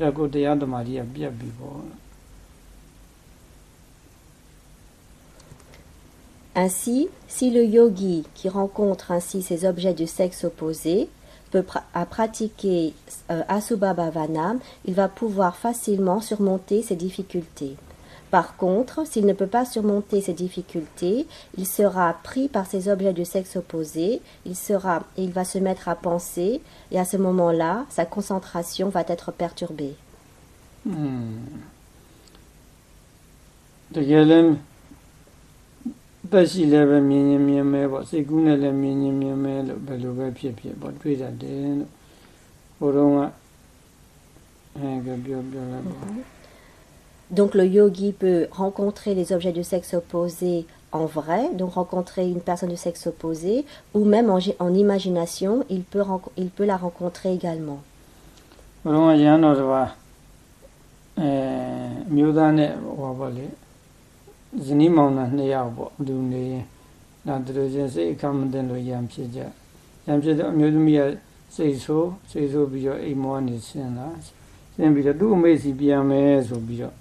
ဒါကိုယ်တရားသမာဓိကပြတ်ပြီပေါ့လို့ Ainsi, si le yogi qui rencontre ainsi ces objets du sexe opposé peut pra- à pratiquer euh, Asubha Bhavana, il va pouvoir facilement surmonter ses difficultés. Par contre, s'il ne peut pas surmonter ces difficultés, il sera pris par ces objets du sexe opposé, il sera et il va se mettre à penser et à ce moment-là, sa concentration va être perturbée. อืมတကယ်လည်းတက်ရှိလည်းပဲမြင်ရင်မြင်မဲပေါ့စိတ်ကူးနဲ့လည်းမြင်ရင်မြင်မဲလို့ဘယ်လိုပဲဖြစ်ဖြစ်ပေါ့တွေ့တတ်တယ်လို့ဘုရုံးကအဲကပြောပြောလိုက်ပါ Donc le yogi peut rencontrer les objets du sexe opposé en vrai, donc rencontrer une personne du sexe opposé, ou même en, en imagination, il peut, renco- il peut la rencontrer également. ဘုရုံးကရဟန်းတော်တစ်ပါးအဲအမျိုးသားနဲ့ဟောပေါ့လေဇနီးမောင်နှံနှစ်ယောက်ပေါ့လူနေရင်ဒါသူတို့ချင်းစိတ်အခမ်းမတင်လို့ရံဖြစ်ကြရံဖြစ်တော့အမျိုးသမီးကစိတ်ဆိုးစိတ်ဆိုးပြီးတော့အိမ်မောကနေဆင်းလာဆင်းပြီးတော့သူ့အမေစီပြန်မယ်ဆိုပြီးတော့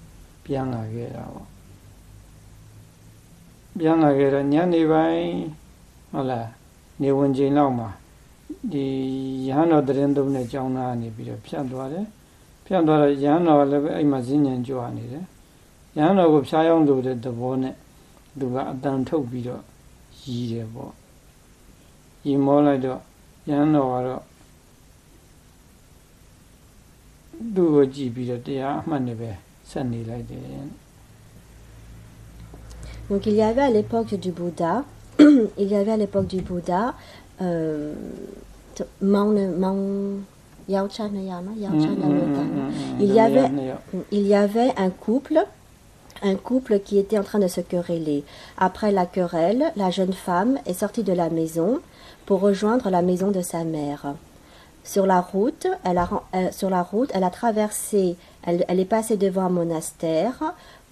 ပြန်လာခဲ့တာပေါ့ပြန်လာခဲ့တော့ညနေပိုင်းဟုတ်လားနေဝင်ချိန်လောက်မှာဒီရဟန်းတော်တရင်သုံးတဲ့ကျောင်းသားကနေပြီးတော့ဖြတ်သွားတယ်ဖြတ်သွားတော့ရဟန်းတော်ကလည်းပဲအိမ်မှာဈဉ္ဉံကြွနေတယ်ရဟန်းတော်ကိုဖျားယောင်းလို့တဲ့သဘောနဲ့သူကအတန်ထုတ်ပြီးတော့ရည်တယ်ပေါ့ရည်မောလိုက်တော့ရဟန်းတော်ကတော့သူ့ကိုကြည့်ပြီးတော့တရားအမှတ်နဲ့ပဲဆက်နေလိုက်တယ် Donc il y avait à l'époque du Bouddha, [CLEARS THROAT] il y avait à l'époque du Bouddha euh, il y avait il y avait un couple un couple qui était en train de se quereller. Après la querelle, la jeune femme est sortie de la maison pour rejoindre la maison de sa mère. Sur la route, elle a, ren- euh, sur la route, elle a traversé, elle, elle est passée devant un monastère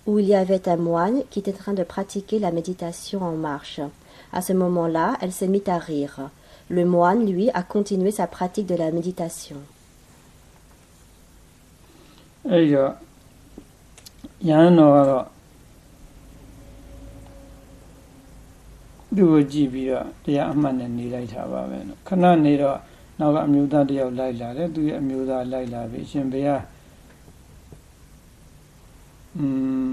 où il y avait un moine qui était en train de pratiquer la méditation en marche. À ce moment-là, elle s'est mise à rire. Le moine, lui, a continué sa pratique de la méditation. အဲ့တော့ယဟန်တော်ကတော့သူ့ကိုကြည့်ပြီးတော့တရားအမှတ်နဲ့နေလိုက်တာပါပဲနော်ခဏနေတော့ နောက်ကအမျိုးသားတစ်ယောက်လိုက်လာတယ်သူရဲ့အမျိုးသားလိုက်လာပြီအရှင်ဘုရားอืม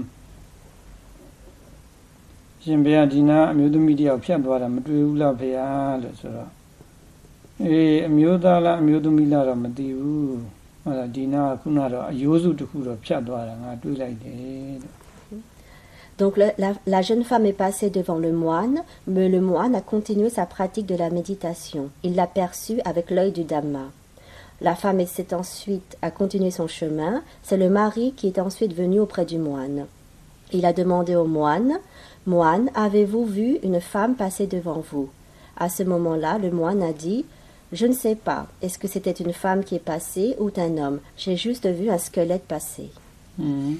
အရှင်ဘုရားဒီနာအမျိုးသမီးတစ်ယောက်ဖြတ်သွားတာမတွေ့ဘူးလားဘုရားလို့ဆိုတော့အေးအမျိုးသားလားအမျိုးသမီးလားတော့မသိဘူးဟုတ်လားဒီနာကခုနတော့အယိုးစုတစ်ခုတော့ဖြတ်သွားတာငါတွေးလိုက်တယ်တဲ့ Donc la, jeune femme est passée devant le moine, mais le moine a continué sa pratique de la méditation. Il l'a perçue avec l'œil du Dhamma. La femme s'est ensuite a continué son chemin. C'est le mari qui est ensuite venu auprès du moine. Il a demandé au moine Moine, avez-vous vu une femme passer devant vous? À ce moment-là, le moine a dit Je ne sais pas. Est-ce que c'était une femme qui est passée ou un homme? J'ai juste vu un squelette passer. อืม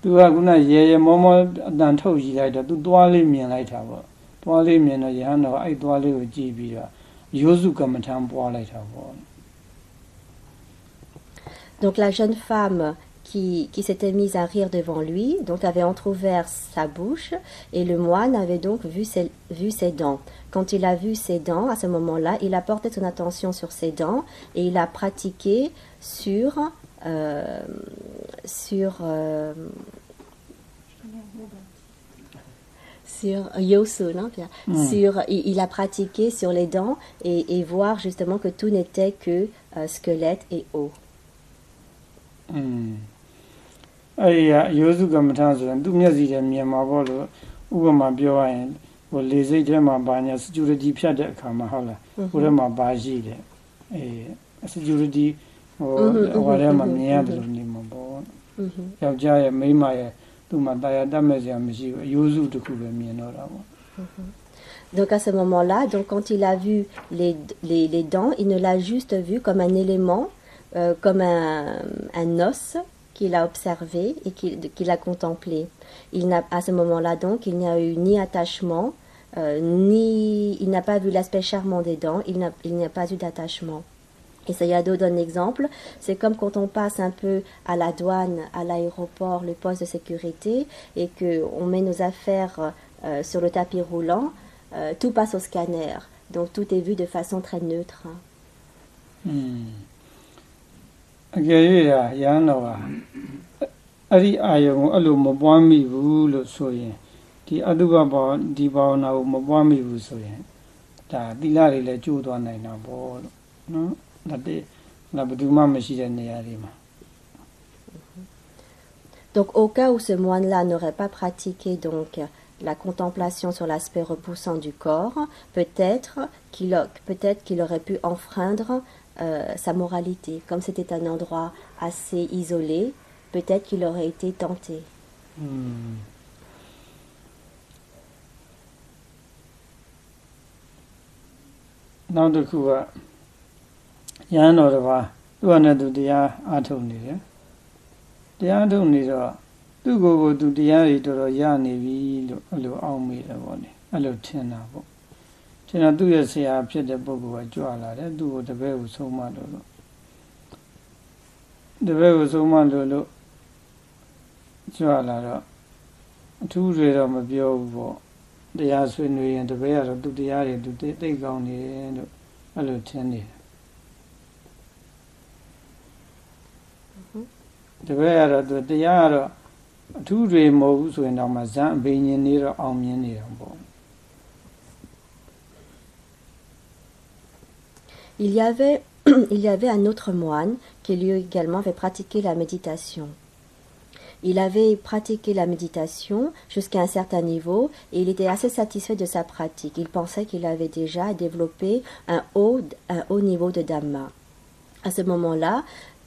သူကခုနရေရေမောမောအတန်ထုတ်ကြည့်လိုက်တော့သူသွားလေးမြင်လိုက်တာပေါ့သွားလေးမြင်တော့ယဟန်တော်အဲ့သွားလေးကိုကြည့်ပြီးတော့အယိုးစုကမ္မထံပွားလိုက်တာပေါ့ Donc la jeune femme qui, qui s'était mise à rire devant lui, donc avait entrouvert sa bouche, et le moine avait donc vu ses, vu ses dents. Quand il a vu ses dents, à ce moment-là, il a porté son attention sur ses dents et il a pratiqué sur euh, euh, sur, euh, sur Yosun, sur, il, a pratiqué sur les dents et, voir justement que tout n'était que euh, squelette et os. Donc à ce moment-là, donc quand il a vu les, les, les, dents, il ne l'a juste vu comme un élément, euh, comme un, un, os qu'il a observé et qu'il, a contemplé. Il n'a, à ce moment-là, donc, il n'y a eu ni attachement, euh, ni il n'a pas vu l'aspect charmant des dents, il, n'a, il n'y a pas eu d'attachement. Et Sayado donne l'exemple, c'est comme quand on passe un peu à la douane, à l'aéroport, le poste de sécurité, et que on met nos affaires euh, sur le tapis roulant, euh, tout passe au scanner. Donc tout est vu de façon très neutre. อืมအကယ်၍ဒါရဟန်းတော်ကအဲ့ဒီအာယုံကိုအဲ့လိုမပွားမိဘူးလို့ဆိုရင်ဒီအတုပဘောဒီဘာဝနာကိုမပွားမိဘူးဆိုရင်ဒါသီလတွေလည်းကျိုးသွားနိုင်တာပေါ့လို့နော် ဒါတည်းဒါဘယ်သူမှမရှိတဲ့နေရာတွေမှာ Donc au cas où ce moine-là n'aurait pas pratiqué donc la contemplation sur l'aspect repoussant du corps, peut-être qu'il a- peut-être qu'il aurait pu enfreindre euh, sa moralité. Comme c'était un endroit assez isolé, peut-être qu'il aurait été tenté. อืมနောက်တစ်ခုက ရဟန်းတော်တစ်ပါးသူကနဲ့သူတရားအားထုတ်နေတယ်တရားအားထုတ်နေတော့သူ့ကိုယ်ကိုသူတရားတွေတော်တော်ရနေပြီလို့အဲ့လိုအောက်မေ့တယ်ပေါ့လေအဲ့လိုထင်တာပေါ့ထင်တော့သူ့ရဲ့ဆရာဖြစ်တဲ့ပုဂ္ဂိုလ်ကကြွလာတယ်သူ့ကိုတပည့်ကိုဆုံးမလို့လို့တပည့်ကိုဆုံးမလို့လို့ကြွလာတော့အထူးတွေတော့မပြောဘူးပေါ့တရားဆွေးနွေးရင်တပည့်ကတော့သူတရားတွေသူသိသိကောင်းနေတယ်လို့အဲ့လိုထင်နေတယ် တပည့်ကတော့သူတရားကတော့အထူးတွေမဟုတ်ဘူးဆိုရင်တော့မှဇန်အဘိညာဉ်နေတော့အောင်မြင်နေတော့ပေါ့ Il y avait, [CLEARS THROAT] il y avait un autre moine qui lui également avait pratiqué la méditation. Il avait pratiqué la méditation jusqu'à un certain niveau et il était assez satisfait de sa pratique. Il pensait qu'il avait déjà développé un haut, un haut niveau de Dhamma. À ce moment-là,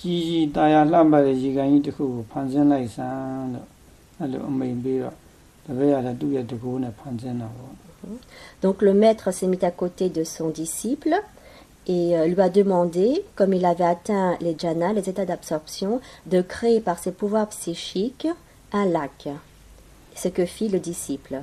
ကြီးကြီးတာယာလှပတဲ့ရေကန်ကြီးတစ်ခုကိုဖန်ဆင်းလိုက်စမ်းတော့အဲ့လိုအမိန်ပြီးတော့တပည့်ရတဲ့သူ့ရဲ့တကူနဲ့ဖန်ဆင်းတာပေါ့ Donc le maître s'est mis à côté de son disciple et euh, lui a demandé, comme il avait atteint les jhanas, les états d'absorption, de créer par ses pouvoirs psychiques un lac. Ce que fit le disciple.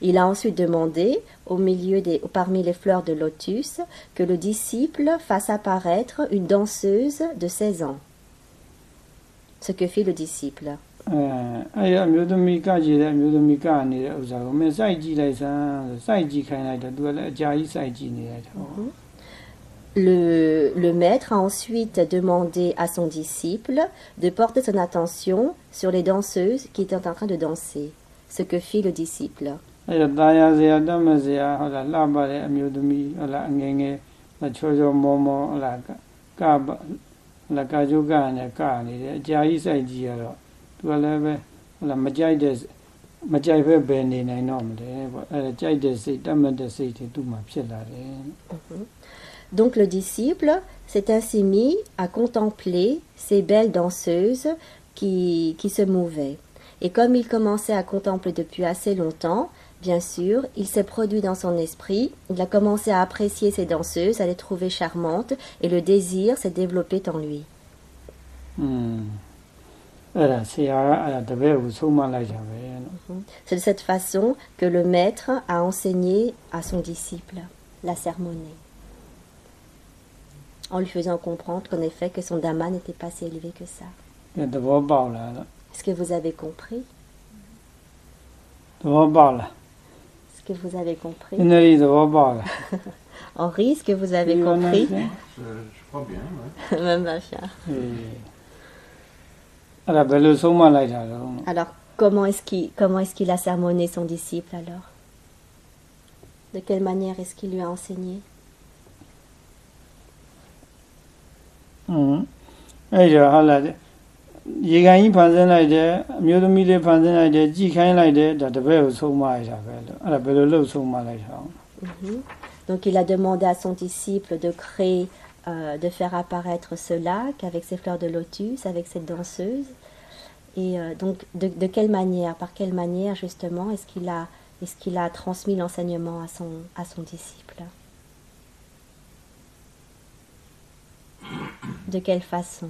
Il a ensuite demandé, au milieu des, parmi les fleurs de lotus, que le disciple fasse apparaître une danseuse de 16 ans. Ce que fit le disciple. Mhm. Le maître a ensuite demandé à son disciple de porter son attention sur les danseuses qui étaient en train de danser ce que fit le disciple. Mhm. Donc le disciple s'est ainsi mis à contempler ces belles danseuses qui, qui se mouvaient et comme il commençait à contempler depuis assez longtemps, bien sûr, il s'est produit dans son esprit, il a commencé à apprécier ces danseuses, à les trouver charmantes, et le désir s'est développé en lui. Mhm. C'est de cette façon que le maître a enseigné à son disciple, la sermonner, en lui faisant comprendre qu'en effet que son dhamma n'était pas si élevé que ça. Est-ce que vous avez compris? Est-ce que vous avez compris? [LAUGHS] Henri, est-ce que vous avez compris? je, crois bien, ouais. [LAUGHS] Même ma Alors, comment est-ce qu'il a sermonné son disciple alors? De quelle manière est-ce qu'il lui a enseigné? Mmh. ရေကန်ကြီးဖန်ဆင်းလိုက်တယ်အမျိုးသမီးလေးဖန်ဆင်းလိုက်တယ်ကြည်ခိုင်းလိုက်တယ်ဒါတပည့်ကိုဆုံးမလိုက်တာပဲလို့အဲ့ဒါဘယ်လိုလုပ်ဆုံးမလိုက်တာ Mhm. Donc, il a demandé à son disciple de créer, euh, de faire apparaître ce lac avec ses fleurs de lotus, avec cette danseuse. Et euh, donc, de, de quelle manière, par quelle manière justement est-ce qu'il a, est-ce qu'il a transmis l'enseignement à son, à son disciple De quelle façon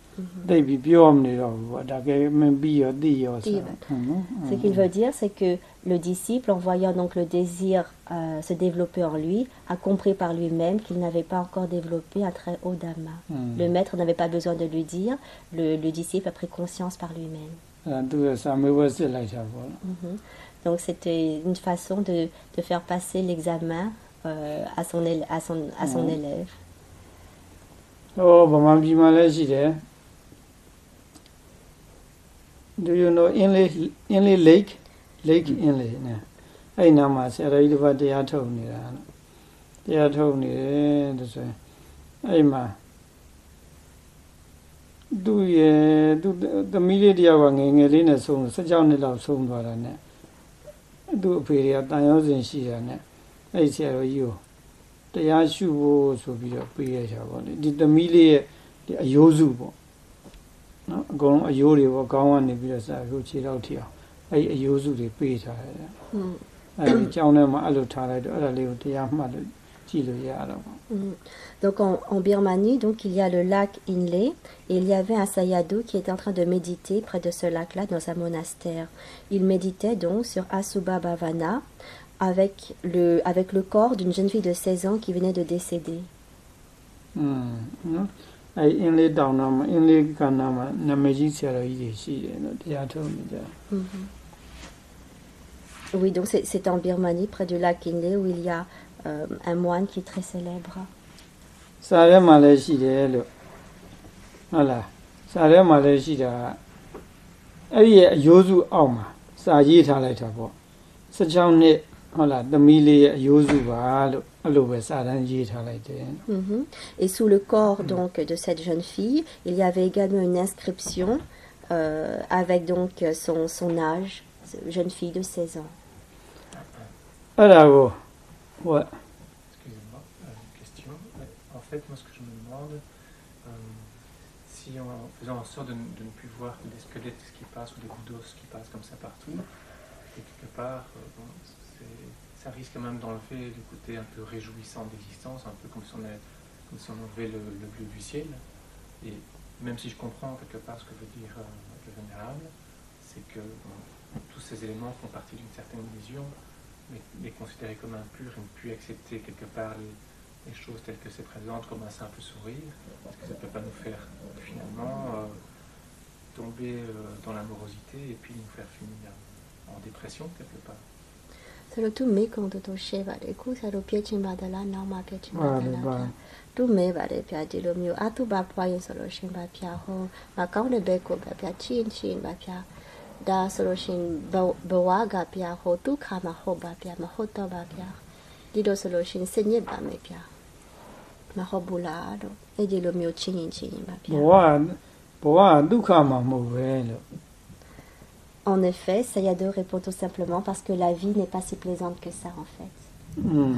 Mhm. des Ce qu'il veut dire, c'est que le disciple, en voyant donc le désir euh, se développer en lui, a compris par lui-même qu'il n'avait pas encore développé un très haut dhamma. Le maître n'avait pas besoin de lui dire, le, disciple a pris conscience par lui-même. Mhm. Donc c'était une façon de, faire passer l'examen euh, à son, éle- à son, à son mm. élève. Oh, Do you know Inley Inley Lake Lake Inley နဲ့အဲ့ဒီနားမှာဆရာတော်ကြီးတစ်ပတ်တရားထုတ်နေတာနော်တရားထုတ်နေတယ်ဒါဆိုရင်အဲ့ဒီမှာသူ့ရဲ့သူ့သမီးလေးတယောက်ကငယ်ငယ်လေးနဲ့ဆုံး16နှစ်လောက်ဆုံးသွားတာနဲ့သူ့အဖေတွေကတန်ရောစင်ရှိတာနဲ့အဲ့ဒီဆရာတော်ကြီးကိုတရားရှုဖို့ဆိုပြီးတော့ပေးရကြပါလေဒီသမီးလေးရဲ့ဒီအယိုးစုပေါ့ နော်အကုန်လုံးအယိုးတွေပေါ့ခေါင်းကနေပြီးတော့စာဖို့ခြေထောက်ထိအောင်အဲ့ဒီအယိုးစုတွေပေးထားတယ်တဲ့ Mhm. အဲ့ဒီအကြောင်းထဲမှာအဲ့လိုထားလိုက်တော့အဲ့ဒါလေးကိုတရားမှတ်လို့ကြည့်လို့ရတော့ပေါ့ Mhm. Donc en, en Birmanie, donc il y a le lac Inle et il y avait un sayadou qui était en train de méditer près de ce lac-là dans un monastère. Il méditait donc sur Asubha Bhavana avec le, avec le corps d'une jeune fille de 16 ans qui venait de décéder. อืมနော် အဲအင်းလေးတောင်နာမှာအင်းလေးကဏ္ဍမှာနာမည်ကြီးဆရာတော်ကြီးတွေရှိတယ်နော်တရားထုတ်နေကြ Oui, donc c'est en Birmanie, près du lac Indé, où il y a euh, un moine qui est très célèbre. Ça a malaise, Voilà. Ça a malaise, il a. Il y a Yosu Auma. Ça a dit, il a 16 နှစ် ဟုတ်လားသမီးလေးရဲ့အယိုးစုပါလို့အဲ့လိုပဲစာတန်းရေးထားလိုက်တယ် Mhm. Et sous le corps donc de cette jeune fille, il y avait également une inscription euh, avec donc son, son âge, jeune fille de 16 ans. အဲ့ဒါကိုဟို Excusez-moi, euh, une question. Euh, En fait, moi, ce que je me demande, euh, si en faisant en sorte de, ne- de ne plus voir que des squelettes qui passent ou des bouts d'os qui passent comme ça partout, et quelque part, euh, bon, c'est- ça risque quand même d'enlever le côté un peu réjouissant d'existence, un peu comme si on, avait, enlevait le, le bleu du ciel. Et même si je comprends quelque part ce que veut dire euh, le vénérable, c'est que tous ces éléments font partie d'une certaine vision, mais les considérer comme impurs et ne plus accepter quelque part les, choses telles que c'est présente comme un simple sourire, parce que ça ne peut pas nous faire finalement euh, tomber euh, dans l'amorosité et puis nous faire finir en dépression quelque part. ဆိုတော့သူမေကုံတော်တော်ရှဲပါတယ်ခုဆရာတို့ပြည့်ချင်ပါသလားနောက်မှပြည့်ချင်ပါဟာသလေလားပါသူမဲပါတယ်ဗျာဒီလိုမျိုးအတုပါဖွားရင်ဆိုလို့ရှရင်ပါဗျာဟောမကောင်းတဲ့ဘက်ကိုပါဗျာချင်းချင်းပါဗျာဒါဆိုလို့ရှရင်ဘဘဝကဗျာဟောဒုက္ခမှာဟုတ်ပါဗျာမဟုတ်တော့ပါဗျာဒီလိုဆိုလို့ရှရင်စညစ်ပါမယ်ဗျာမဟုတ်ဘူးလားတော့အဲ့ဒီလိုမျိုးချင်းရင်ချင်းရင်ပါဘဗျာဝဘဝဒုက္ခမှာမဟုတ်ပဲလို့ En effet, Sayado répond tout simplement parce que la vie n'est pas si plaisante que ça en fait. Hmm.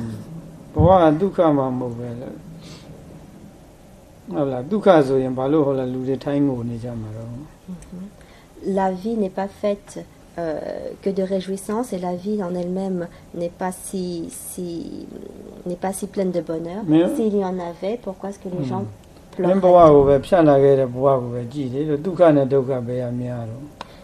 Mhm. La vie n'est pas faite euh, que de réjouissance et la vie en elle-même n'est pas si, n'est pas si pleine de bonheur. Mais, S'il y en avait, pourquoi est-ce que les hmm. gens pleuraient?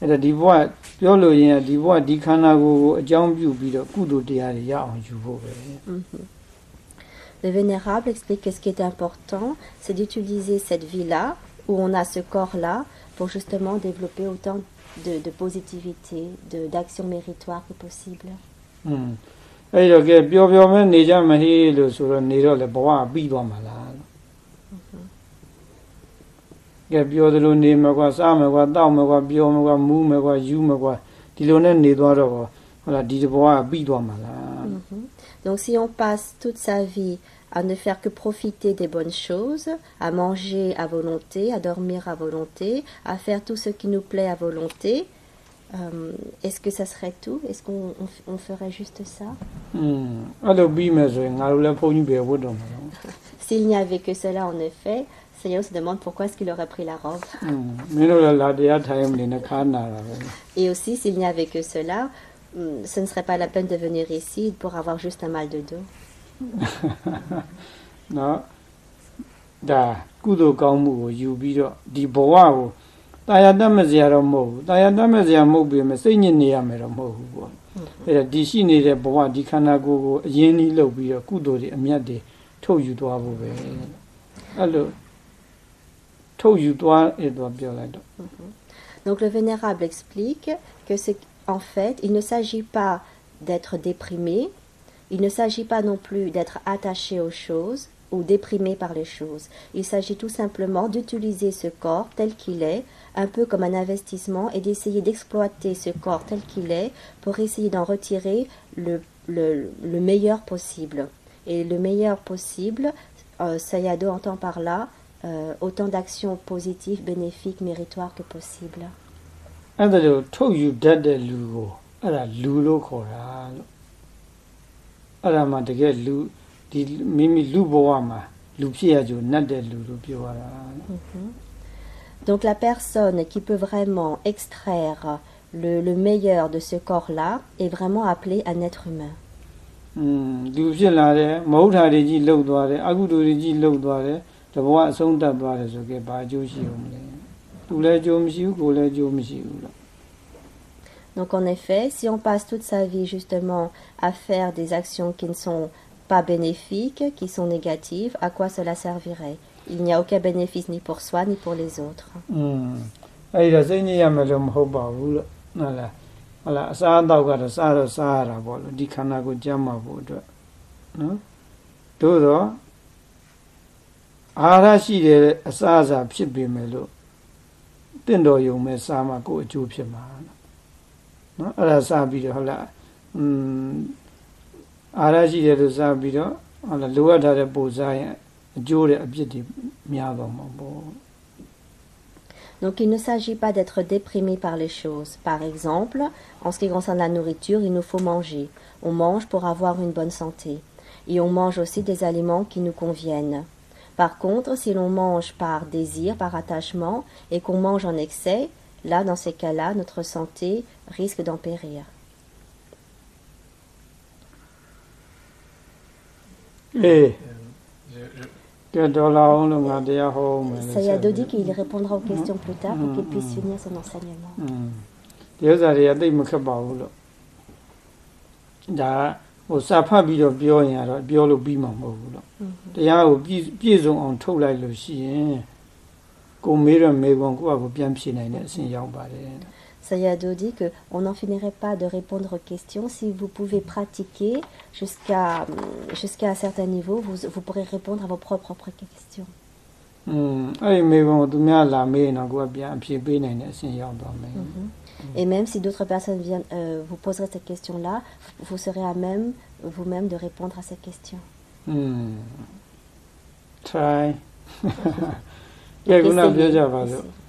အဲ့ဒါဒီဘဝပြောလို့ရင်ဒီဘဝဒီခန္ဓာကိုယ်ကိုအကြောင်းပြုပြီးတော့ကုသိုလ်တရားတွေရအောင်ယူဖို့ပဲ Mhm. Le Vénérable explique que ce qui est important, c'est d'utiliser cette vie-là, où on a ce corps-là, pour justement développer autant de, de positivité, de- d'action méritoire que possible. อืมအဲ့ဒီတော့ ကဲပျော်ပျော်မဲနေကြမဟေးလို့ဆိုတော့နေတော့လေဘဝပြီးသွားမှာလားလို့ကဲပျော်တယ်လို့နေမှာကွာစားမှာကွာတောက်မှာကွာပျော်မှာကွာမူးမှာကွာယူမှာကွာဒီလိုနဲ့နေသွားတော့ဟုတ်လားဒီဘဝကပြီးသွားမှာလား Mhm. Donc si on passe toute sa vie à ne faire que profiter des bonnes choses, à manger à volonté, à dormir à volonté, à faire tout ce qui nous plaît à volonté, euh, est-ce que ça serait tout Est-ce qu'on on f- on ferait juste ça อืมအဲ့လိုပြီးမယ်ဆိုရင်ငါတို့လည်းဘုန်းကြီးပဲဝတ်တော်မှာတော့ [LAUGHS] S'il n'y avait que cela, en effet, Seigneur se demande pourquoi est-ce qu'il aurait pris la robe. อืมမင်းတို့လည်းလာတရားထိုင်မနေနဲ့ခါနာတာပဲ Et aussi, s'il n'y avait que cela, hum, ce ne serait pas la peine de venir ici pour avoir juste un mal de dos. နော်ဒါကုသိုလ်ကောင်းမှုကိုယူပြီးတော့ဒီဘဝကိုတာယာတတ်မစရာတော့မဟုတ်ဘူးတာယာတတ်မစရာမဟုတ်ပြီမစိတ်ညစ်နေရမယ်တော့မဟုတ်ဘူးပေါ့အဲ့ဒါဒီရှိနေတဲ့ဘဝဒီခန္ဓာကိုယ်ကိုအရင်ကြီးလုပ်ပြီးတော့ကုသိုလ်တွေအမြတ်တွေထုတ်ယူသွားဖို့ပဲအဲ့လို ထုတ်ယူသွားအဲ့တော့ပြောလိုက်တော့ Donc le vénérable explique que c'est en fait, il ne s'agit pas d'être déprimé, il ne s'agit pas non plus d'être attaché aux choses ou déprimé par les choses. Il s'agit tout simplement d'utiliser ce corps tel qu'il est, un peu comme un investissement, et d'essayer d'exploiter ce corps tel qu'il est pour essayer d'en retirer le, le- le meilleur possible. Et le meilleur possible, euh, Sayado entend par là euh, autant d'actions positives, bénéfiques, méritoires que possible. အဲ့ဒါလိုထုတ်ယူတတ်တဲ့လူကိုအဲ့ဒါလူလို့ခေါ်တာလို့ အဲ့ဒါမှတကယ်လူဒီမိမိလူဘဝမှာလူဖြစ်ရကြနတ်တဲ့လူလို့ပြောရတာ Mhm. Donc la personne qui peut vraiment extraire le, le meilleur de ce corps-là est vraiment appelée un être humain. อืมလူဖြစ်လာတယ်မဟုတ်တာတွေကြီးလှုပ်သွားတယ်အကုသိုလ်တွေကြီးလှုပ်သွားတယ် တဘဝအဆုံးသတ်သွားတယ်ဆိုကြဘာအကျိုးရှိအောင်မလဲသူလည်းအကျိုးမရှိဘူးကိုယ်လည်းအကျိုးမရှိဘူးလို့ Donc en effet, si on passe toute sa vie justement à faire des actions qui ne sont pas bénéfiques, qui sont négatives, à quoi cela servirait Il n'y a aucun bénéfice ni pour soi ni pour les autres. อืมအဲ့ဒါစိတ်ညစ်ရမယ်လို့မဟုတ်ပါဘူးလို့ဟုတ်လားဟုတ်လားအစားအသောက်ကတော့စားတော့စားရတာပေါ့လို့ဒီခန္ဓာကိုယ်ကြမ်းမှာဖို့အတွက်နော်သို့တော့ အာဟာရရှိတဲ့အစားအစာဖြစ်ပေမဲ့လို့တင့်တော်ယုံမဲ့စားမှကိုယ်အကျိုးဖြစ်မှာနော်အဲ့ဒါစားပြီးတော့ဟုတ်လားอืมအာဟာရရှိတယ်လို့စားပြီးတော့ဟုတ်လားလိုအပ်တာတဲ့ပို့စားရင်အကျိုးတဲ့အပြစ်တွေများတော့မှာပေါ့ Donc il ne s'agit pas d'être déprimé par les choses. Par exemple, en ce qui concerne la nourriture, il nous faut manger. On mange pour avoir une bonne santé. Et on mange aussi des aliments qui nous conviennent. Par contre, si l'on mange par désir, par attachement, et qu'on mange en excès, là, dans ces cas-là, notre santé risque d'en périr. Et Sayadodi, qu'il répondra aux questions plus tard pour qu'il puisse finir son enseignement. ဟိုစာဖတ်ပြီးတော့ပြောရင်ကတော့ပြောလို့ပြီးမှာမဟုတ်ဘူးလို့တရားကိုပြည့်စုံအောင်ထုတ်လိုက်လို့ရှိရင်ကိုမေးရမေးခွန်းကိုယ့်အကိုပြန်ဖြေနိုင်တဲ့အဆင့်ရောက်ပါတယ် Sayado dit que on n'en finirait pas de répondre aux questions. Si vous pouvez pratiquer jusqu'à jusqu'à un certain niveau, vous, vous pourrez répondre à vos propres, propres questions. အဲ့ဒီမေးခွန်းကိုသူများလာမေးရင်တော့ကိုယ်ကပြန်အဖြေပေးနိုင်တဲ့အဆင့်ရောက်သွားမယ် Mhm. Et même si d'autres personnes viennent euh, vous poseraient cette question-là, vous- vous serez à même vous-même de répondre à ces questions. อืม try [LAUGHS] ကဲခုနပြောကြပါလို့ Essayez.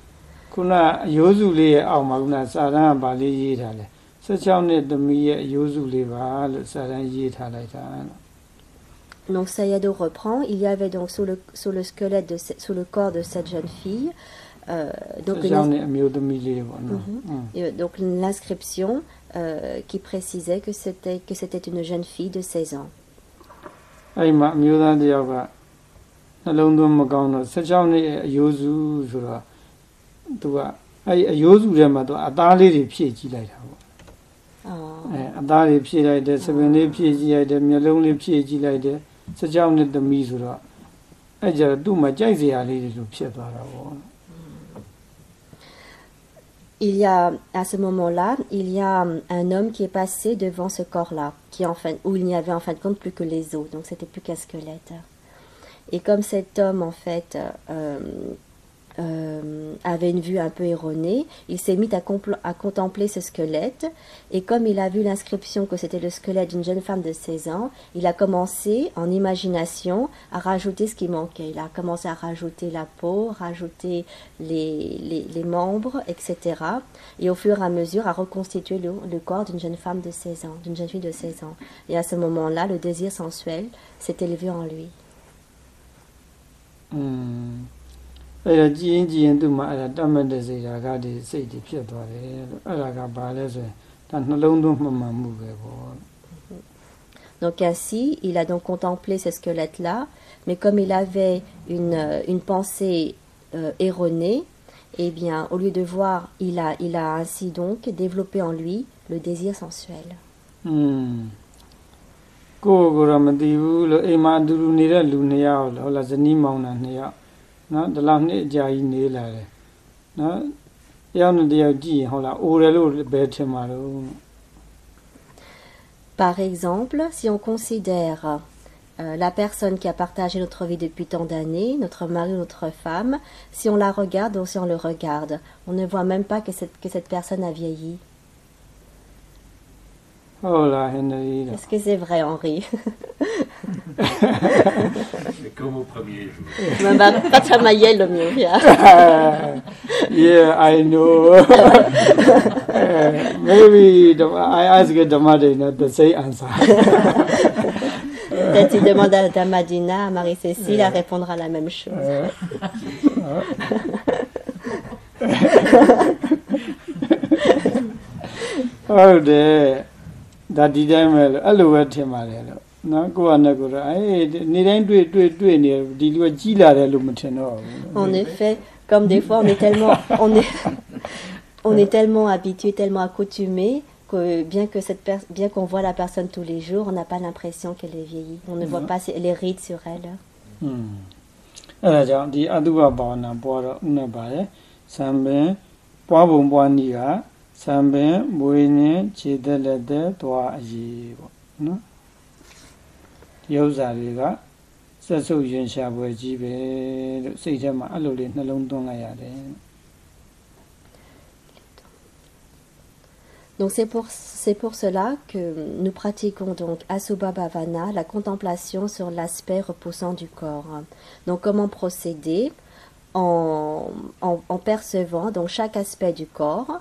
ခုနအယိုးစုလေးရဲ့အောက်မှာခုနစာတန်းကဗာလေးရေးထားလဲ16နှစ်သမီးရဲ့အယိုးစုလေးပါလို့စာတန်းရေးထားလိုက်တာလို့ Donc Sayado reprend. Il y avait donc sous le, sous le squelette, de, ce- sous le corps de cette jeune fille, euh, donc une... l'inscription euh, qui précisait que c'était que c'était une jeune fille de 16 ans. Oh. အဲအသားတွေဖြည့်လိုက်တယ်စပင်လေးဖြည့်ကြည့်လိုက်တယ်မျက်လုံးလေးဖြည့်ကြည့်လိုက်တယ်စကြောင်းနဲ့သမီးဆိုတော့အဲကြတော့သူ့မှာကြိုက်စရာလေးတွေလိုဖြစ်သွားတာပေါ့ Il y a à ce moment-là, il y a hum, un homme qui est passé devant ce corps-là, qui en fin, où il n'y avait en fin de compte plus que les os, donc c'était plus qu'un squelette. Et comme cet homme en fait euh, euh, avait une vue un peu erronée, il s'est mis à, contempler ce squelette. Et comme il a vu l'inscription que c'était le squelette d'une jeune femme de 16 ans, il a commencé en imagination à rajouter ce qui manquait. Il a commencé à rajouter la peau, rajouter les, les, membres, etc. Et au fur et à mesure à reconstituer le, le corps d'une jeune femme de 16 ans, d'une jeune fille de 16 ans. Et à ce moment-là, le désir sensuel s'est élevé en lui. อืม အဲ့ဒါကြည်ရင်ကြည်ရင်သူ့မှာအဲ့ဒါတတ်မှတ်တဲ့စိတ်ဓာတ်ကဒီစိတ်တွေဖြစ်သွားတယ်လို့အဲ့ဒါကဘာလဲဆိုရင်ဒါနှလုံးသွင်းမှန်မှန်မှုပဲပေါ့ Donc ainsi, il a donc contemplé ce squelette-là, mais comme il avait une, euh, une pensée euh, erronée, eh bien, au lieu de voir, il a, il a ainsi donc développé en lui le désir sensuel. อืมကိုယ့်ကိုယ်တော့မသိဘူးလို့အိမ်မှာအတူတူနေတဲ့လူနှစ်ယောက်ဟုတ်လားဇနီးမောင်နှံနှစ်ယောက် နော်ဒီလောက်နှစ်အကြာကြီးနေလာတယ်နော်တယောက်နဲ့တယောက်ကြည့်ရင်ဟုတ်လားအိုတယ်လို့ပဲထင်မှာတော့ Par exemple, si on considère euh, la personne qui a partagé notre vie depuis tant d'années, notre mari ou notre femme, si on la regarde ou si on le regarde, on ne voit même pas que cette, que cette personne a vieilli. Oh Henry. Est-ce que c'est vrai, Henri [LAUGHS] C'est comme au premier jour. Bah, bah, Mama, patamaye le miria. [LAUGHS] Yeah, I know. [LAUGHS] maybe I asked the mother not the answer. Peut-être il demande à Damadina, à Marie-Cécile, yeah. elle répondra la même chose. oh, there. ဒါဒီတိုင်းပဲလို့အဲ့လိုပဲထင်ပါတယ်လို့နော်ကိုကနဲ့ကိုတော့အေးနေတိုင်းတွေ့တွေ့တွေ့နေတယ်ဒီလူကကြီးလာတယ်လို့မထင်တော့ဘူး En effet, comme des fois on est tellement, on est, [LAUGHS] on est tellement habitué, tellement accoutumé que bien que cette per- bien qu'on voit la personne tous les jours, on n'a pas l'impression qu'elle est vieillie. On ne voit pas ses- les rides sur elle. อืมအဲ့ဒါကြောင့်ဒီအတုပဘာဝနာပွားတော့ဥနဲ့ပါတယ်စံပင်ပွားပုံပွားနည်းက Donc c'est pour, c'est pour cela que nous pratiquons donc la contemplation sur l'aspect reposant du corps. Donc comment procéder en, percevant donc chaque aspect du corps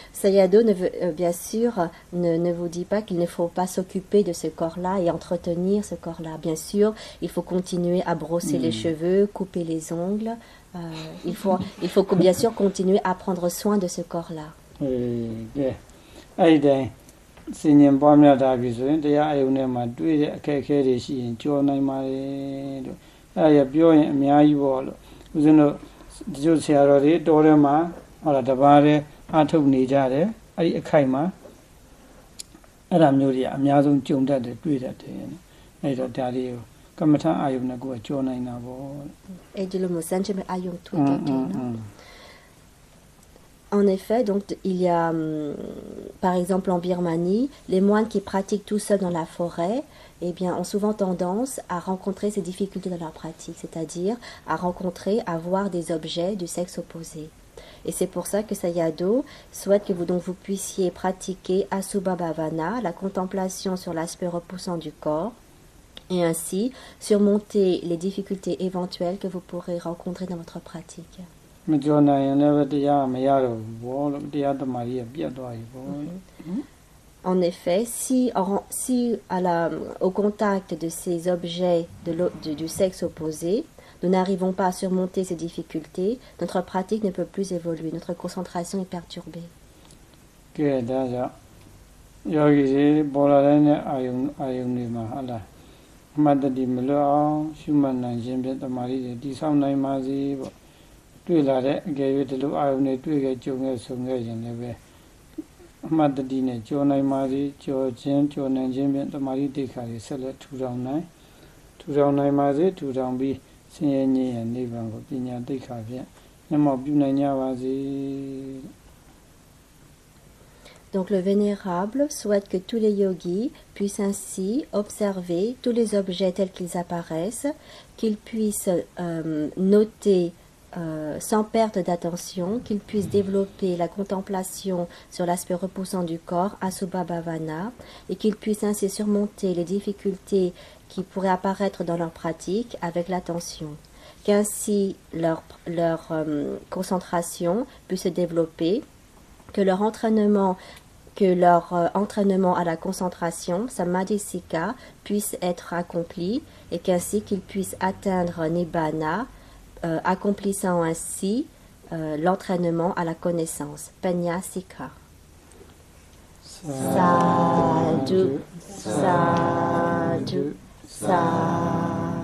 Sayado, ne veut, euh, bien sûr, ne, ne vous dit pas qu'il ne faut pas s'occuper de ce corps-là et entretenir ce corps-là. Bien sûr, il faut continuer à brosser les cheveux, couper les ongles. euh, il, faut, il faut bien sûr continuer à prendre soin de ce corps-là. အေးကဲ en effet, donc il y a, hum, par exemple en Birmanie, les moines qui pratiquent tout seuls dans la forêt, eh bien, ont souvent tendance à rencontrer ces difficultés dans leur pratique, c'est-à-dire à rencontrer, à voir des objets du sexe opposé. Et c'est pour ça que Sayado souhaite que vous, donc, vous puissiez pratiquer Asubhabhavana, la contemplation sur l'aspect repoussant du corps, et ainsi surmonter les difficultés éventuelles que vous pourrez rencontrer dans votre pratique. Mm-hmm. En effet, si, au contact de ces objets du sexe opposé, nous n'arrivons pas à surmonter ces difficultés, notre pratique ne peut plus évoluer, notre concentration est perturbée. ကဲဒါကြောင့်ယောဂီတွေပေါ်လာတဲ့နဲ့အာယုံအာယုံတွေမှာဟာလားအမှတ်တတိမလွတ်အောင်ရှုမှတ်နိုင်ခြင်းဖြင့်တမာရီတွေတည်ဆောက်နိုင်ပါစေပေါ့တွေ့လာတဲ့အကယ်၍ဒီလိုအာယုံတွေတွေ့ခဲ့ကြုံခဲ့ဆုံခဲ့ရင်လည်းပဲအမှတ်တတိနဲ့ကြော်နိုင်ပါစေကြော်ခြင်းကြော်နိုင်ခြင်းဖြင့်တမာရီတိခါတွေဆက်လက်ထူထောင်နိုင်ထူထောင်နိုင်ပါစေထူထောင်ပြီးဆင်းရဲငြိမ်းရန်နိဗ္ဗာန်ကိုပညာတိခါဖြင့်မျက်မှောက်ပြုနိုင်ကြပါစေ Donc le vénérable souhaite que tous les yogis puissent ainsi observer tous les objets tels qu'ils apparaissent, qu'ils puissent euh, noter euh, sans perte d'attention, qu'ils puissent développer la contemplation sur l'aspect repoussant du corps, Asubha et qu'ils puissent ainsi surmonter les difficultés qui pourraient apparaître dans leur pratique avec l'attention. Qu'ainsi leur, leur euh, concentration puisse se développer, que leur entraînement que leur euh, entraînement à la concentration, samadhisika, puisse être accompli et qu'ainsi qu'ils puissent atteindre nibbana, euh, accomplissant ainsi euh, l'entraînement à la connaissance, panyasika. Sadhu, sadhu, sadhu.